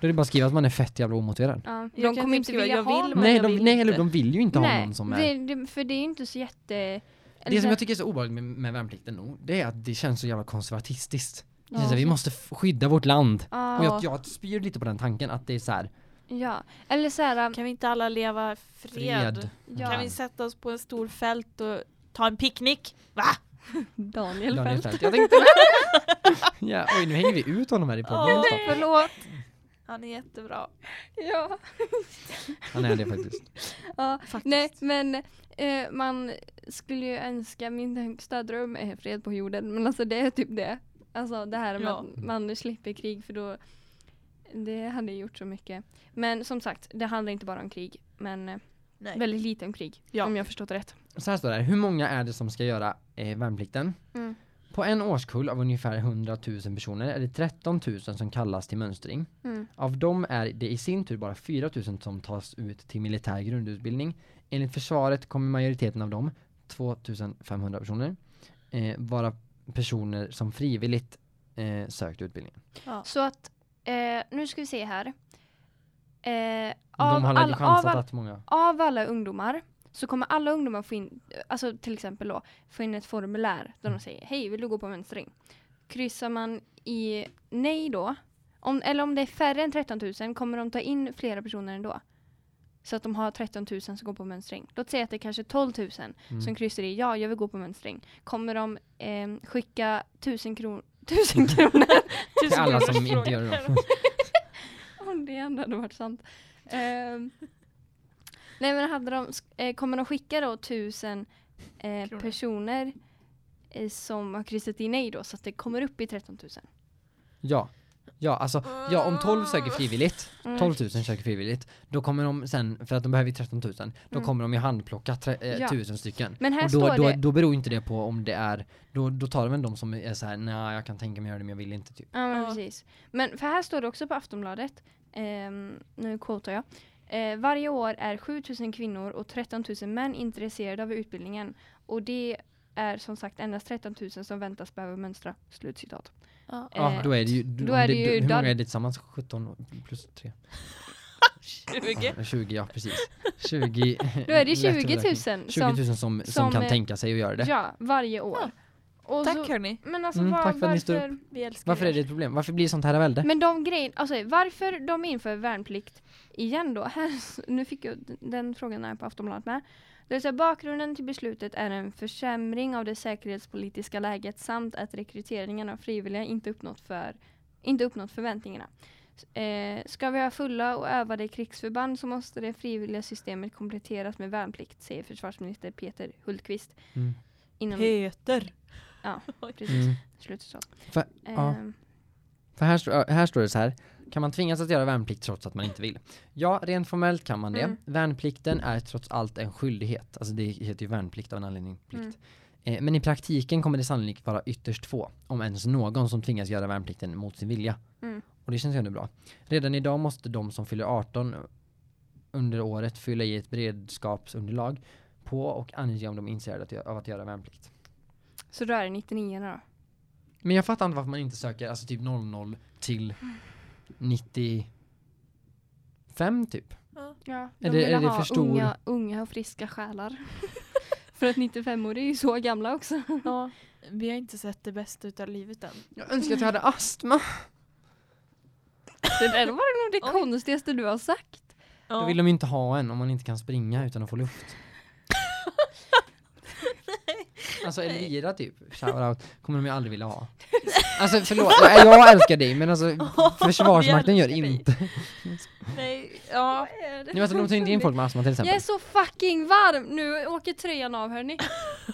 Speaker 2: Då är det bara att skriva att man är fett jävla omotiverad.
Speaker 1: Ja, de kommer
Speaker 3: typ
Speaker 1: inte
Speaker 3: skriva,
Speaker 1: vilja
Speaker 3: jag
Speaker 1: ha
Speaker 3: vill, men
Speaker 2: nej,
Speaker 3: jag
Speaker 2: de,
Speaker 3: vill
Speaker 2: nej eller de vill ju inte ha
Speaker 1: Nej,
Speaker 2: någon som är...
Speaker 1: det, det, för det är ju inte så jätte... eller
Speaker 2: Det som
Speaker 1: så-
Speaker 2: jag tycker är så obehagligt med, med värnplikten nog, det är att det känns så jävla konservatistiskt. Det
Speaker 1: Ja.
Speaker 2: att vi måste skydda vårt land.
Speaker 1: Ja,
Speaker 2: Och jag, jag spyr lite på den tanken att det är så här,
Speaker 1: ja. Eller så här,
Speaker 3: Kan vi inte alla leva fred?
Speaker 2: fred.
Speaker 1: ja.
Speaker 3: Kan vi sätta oss på en stor fält och ta en picknick? Va?
Speaker 1: Daniel,
Speaker 2: Daniel
Speaker 1: Fält.
Speaker 2: Jag tänkte... ja, oj nu hänger vi ut honom här i podden.
Speaker 3: Åh, förlåt. Han är jättebra.
Speaker 1: Ja.
Speaker 2: Han är det faktiskt.
Speaker 1: ja.
Speaker 3: Faktiskt.
Speaker 1: Nej, men eh, man skulle ju önska, min högsta dröm är fred på jorden, men alltså det är typ det. Alltså det här med
Speaker 3: Ja.
Speaker 1: att man slipper krig för då det hade gjort så mycket. Men som sagt, det handlar inte bara om krig, men eh,
Speaker 3: Nej.
Speaker 1: väldigt lite om krig.
Speaker 3: Ja.
Speaker 1: Om jag förstått rätt.
Speaker 2: Så här står det, här, hur många är det som ska göra eh, värnplikten?
Speaker 1: Mm.
Speaker 2: På en årskull av ungefär 100 000 personer är det 13 000 som kallas till mönstring.
Speaker 1: Mm.
Speaker 2: Av dem är det i sin tur bara 4 000 som tas ut till militär grundutbildning. Enligt försvaret kommer majoriteten av dem, 2 500 personer, eh, vara personer som frivilligt eh, sökt utbildningen.
Speaker 3: Ja.
Speaker 1: Så att, eh, nu ska vi se här. Eh,
Speaker 2: De
Speaker 1: av,
Speaker 2: har
Speaker 1: all, av, all,
Speaker 2: att många...
Speaker 1: av alla ungdomar så kommer alla ungdomar få in, alltså till exempel då, få in ett formulär där de säger hej, vill du gå på mönstring? Kryssar man i nej då, om, eller om det är färre än 13 000 kommer de ta in flera personer ändå. Så att de har 13 000 som går på mönstring. Låt säga att det är kanske 12 000
Speaker 2: Mm.
Speaker 1: som kryssar i ja, jag vill gå på mönstring. Kommer de eh, skicka 1000 kronor 1000 kronor
Speaker 2: Till alla som inte gör det.
Speaker 1: Åh det ändå hade varit sant. Ehm, nej men hade de, eh, kommer de skicka då tusen eh, personer eh, som har kryssat i nej då så att det kommer upp i 13 000?
Speaker 2: Ja. Ja, alltså, ja om 12 söker frivilligt,
Speaker 1: Mm.
Speaker 2: 12 000 söker frivilligt, då kommer de sen, för att de behöver ju 13 000, då
Speaker 1: Mm.
Speaker 2: kommer de ju handplocka tre, eh,
Speaker 1: Ja.
Speaker 2: 1000 stycken.
Speaker 1: Men här
Speaker 2: Och då,
Speaker 1: står
Speaker 2: då,
Speaker 1: det,
Speaker 2: då beror inte det på om det är, då, då tar de väl de som är så här: nej jag kan tänka mig göra det men jag vill inte typ.
Speaker 1: ja, men
Speaker 3: Ja.
Speaker 1: precis. Men för här står det också på Aftonbladet, ehm, nu quotar jag. Eh, varje år är 7000 kvinnor och 13 000 män intresserade av utbildningen och det är som sagt endast 13 000 som väntas behöva mönstra. Slutcitat.
Speaker 3: Ja.
Speaker 1: Eh,
Speaker 2: då är det ju,
Speaker 1: då är det ju
Speaker 2: hur många är det tillsammans? 17 plus 3?
Speaker 3: 20.
Speaker 2: Ja, 20, ja precis. 20.
Speaker 1: Då är det
Speaker 2: lätt
Speaker 1: 20 000
Speaker 2: överräkning. 20
Speaker 1: som,
Speaker 2: 000 som, som,
Speaker 1: som,
Speaker 2: kan
Speaker 1: eh,
Speaker 2: tänka sig att göra det.
Speaker 1: ja, varje år.
Speaker 3: Ja.
Speaker 1: Och
Speaker 3: Tack
Speaker 1: så,
Speaker 3: hörni.
Speaker 1: men alltså
Speaker 2: Mm,
Speaker 1: var,
Speaker 2: tack för att ni står
Speaker 1: varför,
Speaker 3: Vi älskar
Speaker 2: Varför är
Speaker 3: er.
Speaker 2: det ett problem? Varför blir sånt här välde?
Speaker 1: Men de grejerna, alltså varför de inför värnplikt igen då? Här, nu fick jag den frågan här på Aftonbladet med. Det vill säga bakgrunden till beslutet är en försämring av det säkerhetspolitiska läget samt att rekryteringen av frivilliga inte uppnått, för, inte uppnått förväntningarna. Eh, ska vi ha fulla och övade krigsförband så måste det frivilliga systemet kompletteras med värnplikt, säger försvarsminister Peter Hultqvist.
Speaker 2: Mm.
Speaker 1: Inom,
Speaker 3: Peter.
Speaker 1: precis,
Speaker 2: Mm.
Speaker 1: slutcitat.
Speaker 2: För- ja.
Speaker 1: Ehm,
Speaker 2: För här, stå- här står det så här. Kan man tvingas att göra värnplikt trots att man inte vill? Ja, rent formellt kan man det.
Speaker 1: Mm.
Speaker 2: Värnplikten är trots allt en skyldighet. Alltså det heter ju värnplikt av en anledning. Plikt.
Speaker 1: Mm.
Speaker 2: Eh, men i praktiken kommer det sannolikt vara ytterst få, om ens någon, som tvingas göra värnplikten mot sin vilja.
Speaker 1: Mm.
Speaker 2: Och det känns ju ändå bra. Redan idag måste de som fyller 18 under året fylla i ett beredskapsunderlag på och ange om de är intresserade av att göra värnplikt.
Speaker 1: Så då är det 99 då?
Speaker 2: Men jag fattar inte varför man inte söker alltså typ 00 till 95 typ.
Speaker 3: Ja.
Speaker 1: Ja,
Speaker 2: Är
Speaker 1: de
Speaker 2: det-
Speaker 1: ville
Speaker 2: är det
Speaker 1: ha
Speaker 2: för stor-
Speaker 1: unga, unga och friska själar. för att 95 år är ju så gamla också.
Speaker 3: ja. Vi har inte sett det bästa utav livet än.
Speaker 2: Jag önskar att jag hade astma.
Speaker 1: Det där var nog det konstigaste du har sagt.
Speaker 2: Då vill de ju inte ha en om man inte kan springa utan att få luft. Alltså Elvira typ, shoutout, kommer de ju aldrig vilja ha. Alltså förlåt, jag, jag älskar dig men alltså Försvarsmakten gör inte.
Speaker 3: Nej, ja.
Speaker 2: Nu alltså, de tar inte in folk med astma till
Speaker 1: Jag
Speaker 2: exempel.
Speaker 1: är så fucking varm! Nu åker tröjan av hörni.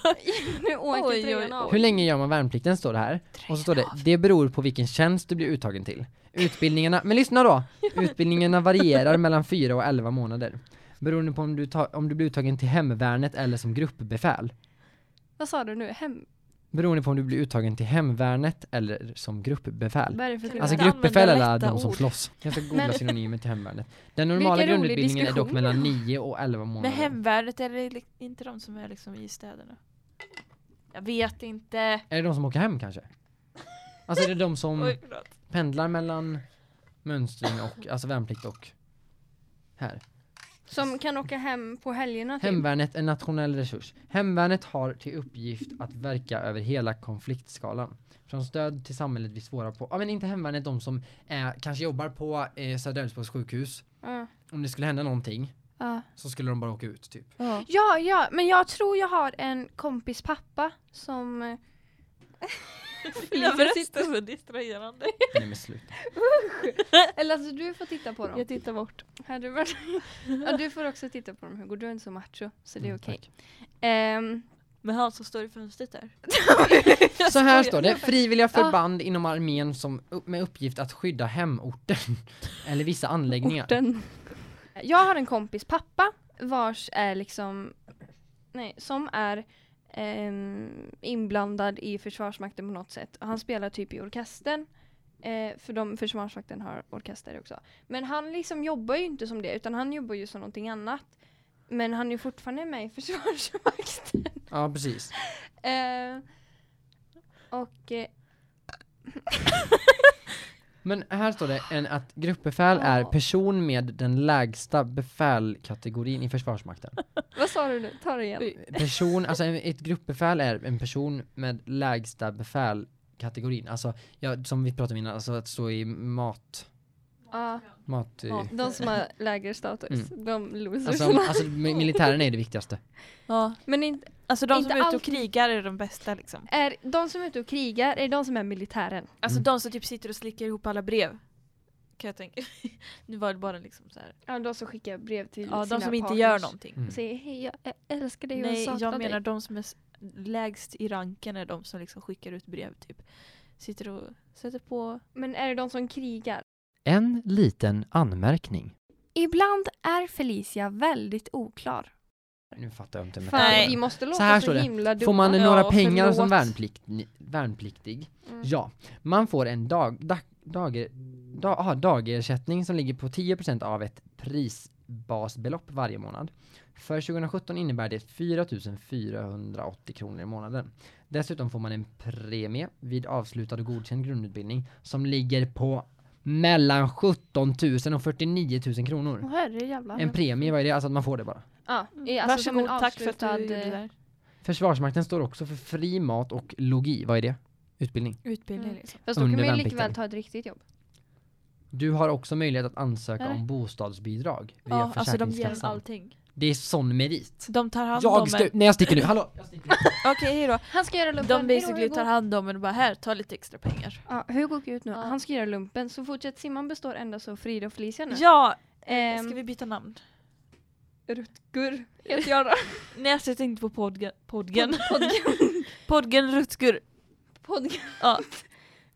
Speaker 1: nu åker
Speaker 3: Oj,
Speaker 1: tröjan
Speaker 3: oj,
Speaker 1: av.
Speaker 2: Hur länge gör man värnplikten står det här. Och så står det, det beror på vilken tjänst du blir uttagen till. Utbildningarna, men lyssna då! Utbildningarna varierar mellan 4 och 11 månader. Beroende på om du, ta, om du blir uttagen till hemvärnet eller som gruppbefäl.
Speaker 1: Vad sa du nu? Hem?
Speaker 2: Beroende på om du blir uttagen till hemvärnet eller som gruppbefäl.
Speaker 1: Skillnad?
Speaker 2: Alltså
Speaker 3: inte
Speaker 2: gruppbefäl är de som
Speaker 3: ord.
Speaker 2: slåss. Jag ska googla
Speaker 1: Men-
Speaker 2: synonymer till hemvärnet. Den normala grundutbildningen är dock mellan 9 och 11
Speaker 3: Men
Speaker 2: månader.
Speaker 3: hemvärnet är det inte de som är liksom i städerna? Jag vet inte.
Speaker 2: Är det de som åker hem kanske? Alltså är det de som
Speaker 3: Oj,
Speaker 2: pendlar mellan mönstring och, alltså värnplikt och här.
Speaker 1: Som kan åka hem på helgerna typ.
Speaker 2: Hemvärnet är en nationell resurs. Hemvärnet har till uppgift att verka över hela konfliktskalan. Från stöd till samhället vid svåra på... Ja men inte hemvärnet de som är, kanske jobbar på eh, Södra Älvsborgs sjukhus.
Speaker 1: Ja.
Speaker 2: Om det skulle hända någonting
Speaker 1: Ja.
Speaker 2: så skulle de bara åka ut typ.
Speaker 3: Ja.
Speaker 1: ja, ja, men jag tror jag har en kompis pappa som eh,
Speaker 3: Jag berättar så distraherande.
Speaker 2: Nej men sluta.
Speaker 1: Eller alltså du får titta på dem.
Speaker 3: Jag tittar bort.
Speaker 1: Här, du, var- ja, du får också titta på dem Hugo, du är inte så macho så det är
Speaker 2: Mm,
Speaker 1: okej. Ehm,
Speaker 3: Men han som står i fönstret där.
Speaker 2: Så här står det, frivilliga förband inom armén som med uppgift att skydda hemorten eller vissa anläggningar.
Speaker 1: orten. Jag har en kompis pappa vars är liksom, nej, som är inblandad i Försvarsmakten på något sätt. Han spelar typ i orkestern. Eh, för de, Försvarsmakten har orkester också. Men han liksom jobbar ju inte som det utan han jobbar ju som någonting annat. Men han är fortfarande med i Försvarsmakten.
Speaker 2: Ja precis.
Speaker 1: Eh, och eh,
Speaker 2: Men här står det en, att gruppbefäl är person med den lägsta befälkategorin i Försvarsmakten.
Speaker 1: vad sa du nu? Ta det igen.
Speaker 2: Person, alltså en- ett gruppbefäl är en person med lägsta befälkategorin. Alltså, ja, som vi pratade om innan, alltså att stå i mat...
Speaker 1: Ja,
Speaker 2: mat eh,
Speaker 3: Ja.
Speaker 1: de som har lägre status.
Speaker 2: Mm.
Speaker 1: De losers.
Speaker 2: alltså, alltså mi- militären är det viktigaste.
Speaker 3: Ja.
Speaker 1: Men inte,
Speaker 3: Alltså de
Speaker 1: Inte
Speaker 3: som är ute och krigar är de bästa liksom.
Speaker 1: är de som är ute och krigar, är de som är militären?
Speaker 3: Alltså
Speaker 2: Mm.
Speaker 3: de som typ sitter och slickar ihop alla brev. kan jag tänka. nu var det bara liksom så här.
Speaker 1: Ja, de som skickar brev till
Speaker 3: Ja,
Speaker 1: sina
Speaker 3: de som inte
Speaker 1: partners
Speaker 3: gör någonting.
Speaker 2: Mm.
Speaker 1: Och säger hej, jag ä- älskar dig och
Speaker 3: Nej,
Speaker 1: saknar
Speaker 3: jag menar
Speaker 1: dig.
Speaker 3: de som är s- lägst i ranken är de som liksom skickar ut brev typ. Sitter och sätter på.
Speaker 1: Men är det de som krigar?
Speaker 2: En liten anmärkning.
Speaker 1: Ibland är Felicia väldigt oklar.
Speaker 2: Nu fattar jag inte.
Speaker 1: Fan,
Speaker 3: Nej.
Speaker 1: vi måste låta
Speaker 2: Så här
Speaker 1: så,
Speaker 2: står det.
Speaker 1: himla dumma.
Speaker 2: Får man
Speaker 3: Ja,
Speaker 2: några pengar som
Speaker 3: förlåt.
Speaker 2: värnplikt, värnpliktig?
Speaker 1: Mm.
Speaker 2: Ja, man får en dag, dag, dag, dag, aha, dagersättning som ligger på 10% av ett prisbasbelopp varje månad. För 2017 innebär det 4 480 kronor i månaden. Dessutom får man en premie vid avslutad och godkänd grundutbildning som ligger på mellan 17 000 och 49 000 kronor.
Speaker 1: Åh herre jävlar.
Speaker 2: En premie, vad är det? Alltså att man får det bara.
Speaker 1: Ja, i- alltså som en
Speaker 3: Varsågod, tack för att du gjorde det
Speaker 1: eh,
Speaker 3: där.
Speaker 2: Försvarsmakten står också för fri mat och logi. Vad är det? Utbildning.
Speaker 3: Utbildning
Speaker 1: Mm.
Speaker 3: liksom.
Speaker 1: Fast då kan man ju lika
Speaker 2: värnplikten.
Speaker 1: väl ta ett riktigt jobb.
Speaker 2: Du har också möjlighet att ansöka
Speaker 1: Eller?
Speaker 2: om bostadsbidrag via
Speaker 3: Ja, alltså de ger
Speaker 2: Försäkringskassan.
Speaker 3: allting.
Speaker 2: Det är sån merit.
Speaker 3: De tar hand
Speaker 2: Jag
Speaker 3: om en.
Speaker 2: Nej jag sticker nu, hallå!
Speaker 3: Okej, hejdå.
Speaker 1: Han ska göra lumpen.
Speaker 3: De basically tar hand om en och bara här, ta lite extra pengar.
Speaker 1: Ja, Hugo åker ut nu.
Speaker 3: Ja.
Speaker 1: Han ska göra lumpen. Så fortsätt Simon består endast av Frida och Felicia nu.
Speaker 3: Ja!
Speaker 1: Ehm,
Speaker 3: Ska vi byta namn?
Speaker 1: Rutger heter jag då.
Speaker 3: Nej, jag tänkte på podgen. Podgen.
Speaker 1: Podgen.
Speaker 3: Podgen Rutger.
Speaker 1: Podgen.
Speaker 3: Ja.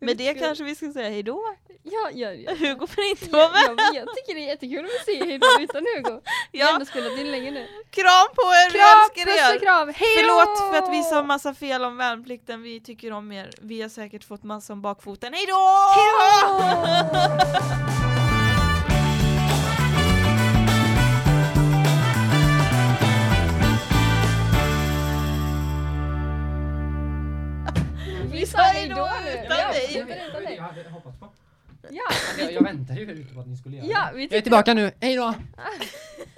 Speaker 3: Med det kanske vi ska säga hejdå.
Speaker 1: Ja, ja, ja.
Speaker 3: Hugo får inte vara med.
Speaker 1: jag, jag tycker det är jättekul att se hejdå utan Hugo. Vi har
Speaker 3: Ja.
Speaker 1: ändå spelat in länge nu.
Speaker 3: Kram på er, vi älskar
Speaker 1: puss och
Speaker 3: er!
Speaker 1: Hejdå!
Speaker 3: Förlåt för att vi sa massa fel om värnplikten, vi tycker om er. Vi har säkert fått massa om bakfoten. Hejdå!
Speaker 1: Vi sa
Speaker 3: hejdå
Speaker 1: hejdå nu.
Speaker 3: utan
Speaker 1: Ja,
Speaker 3: dig.
Speaker 1: utan dig.
Speaker 2: Jag hade hoppats på.
Speaker 1: Ja,
Speaker 2: Jag, jag väntar ju ute på att ni skulle göra
Speaker 1: ja,
Speaker 2: det.
Speaker 1: vi
Speaker 2: Jag är tillbaka nu, hej då!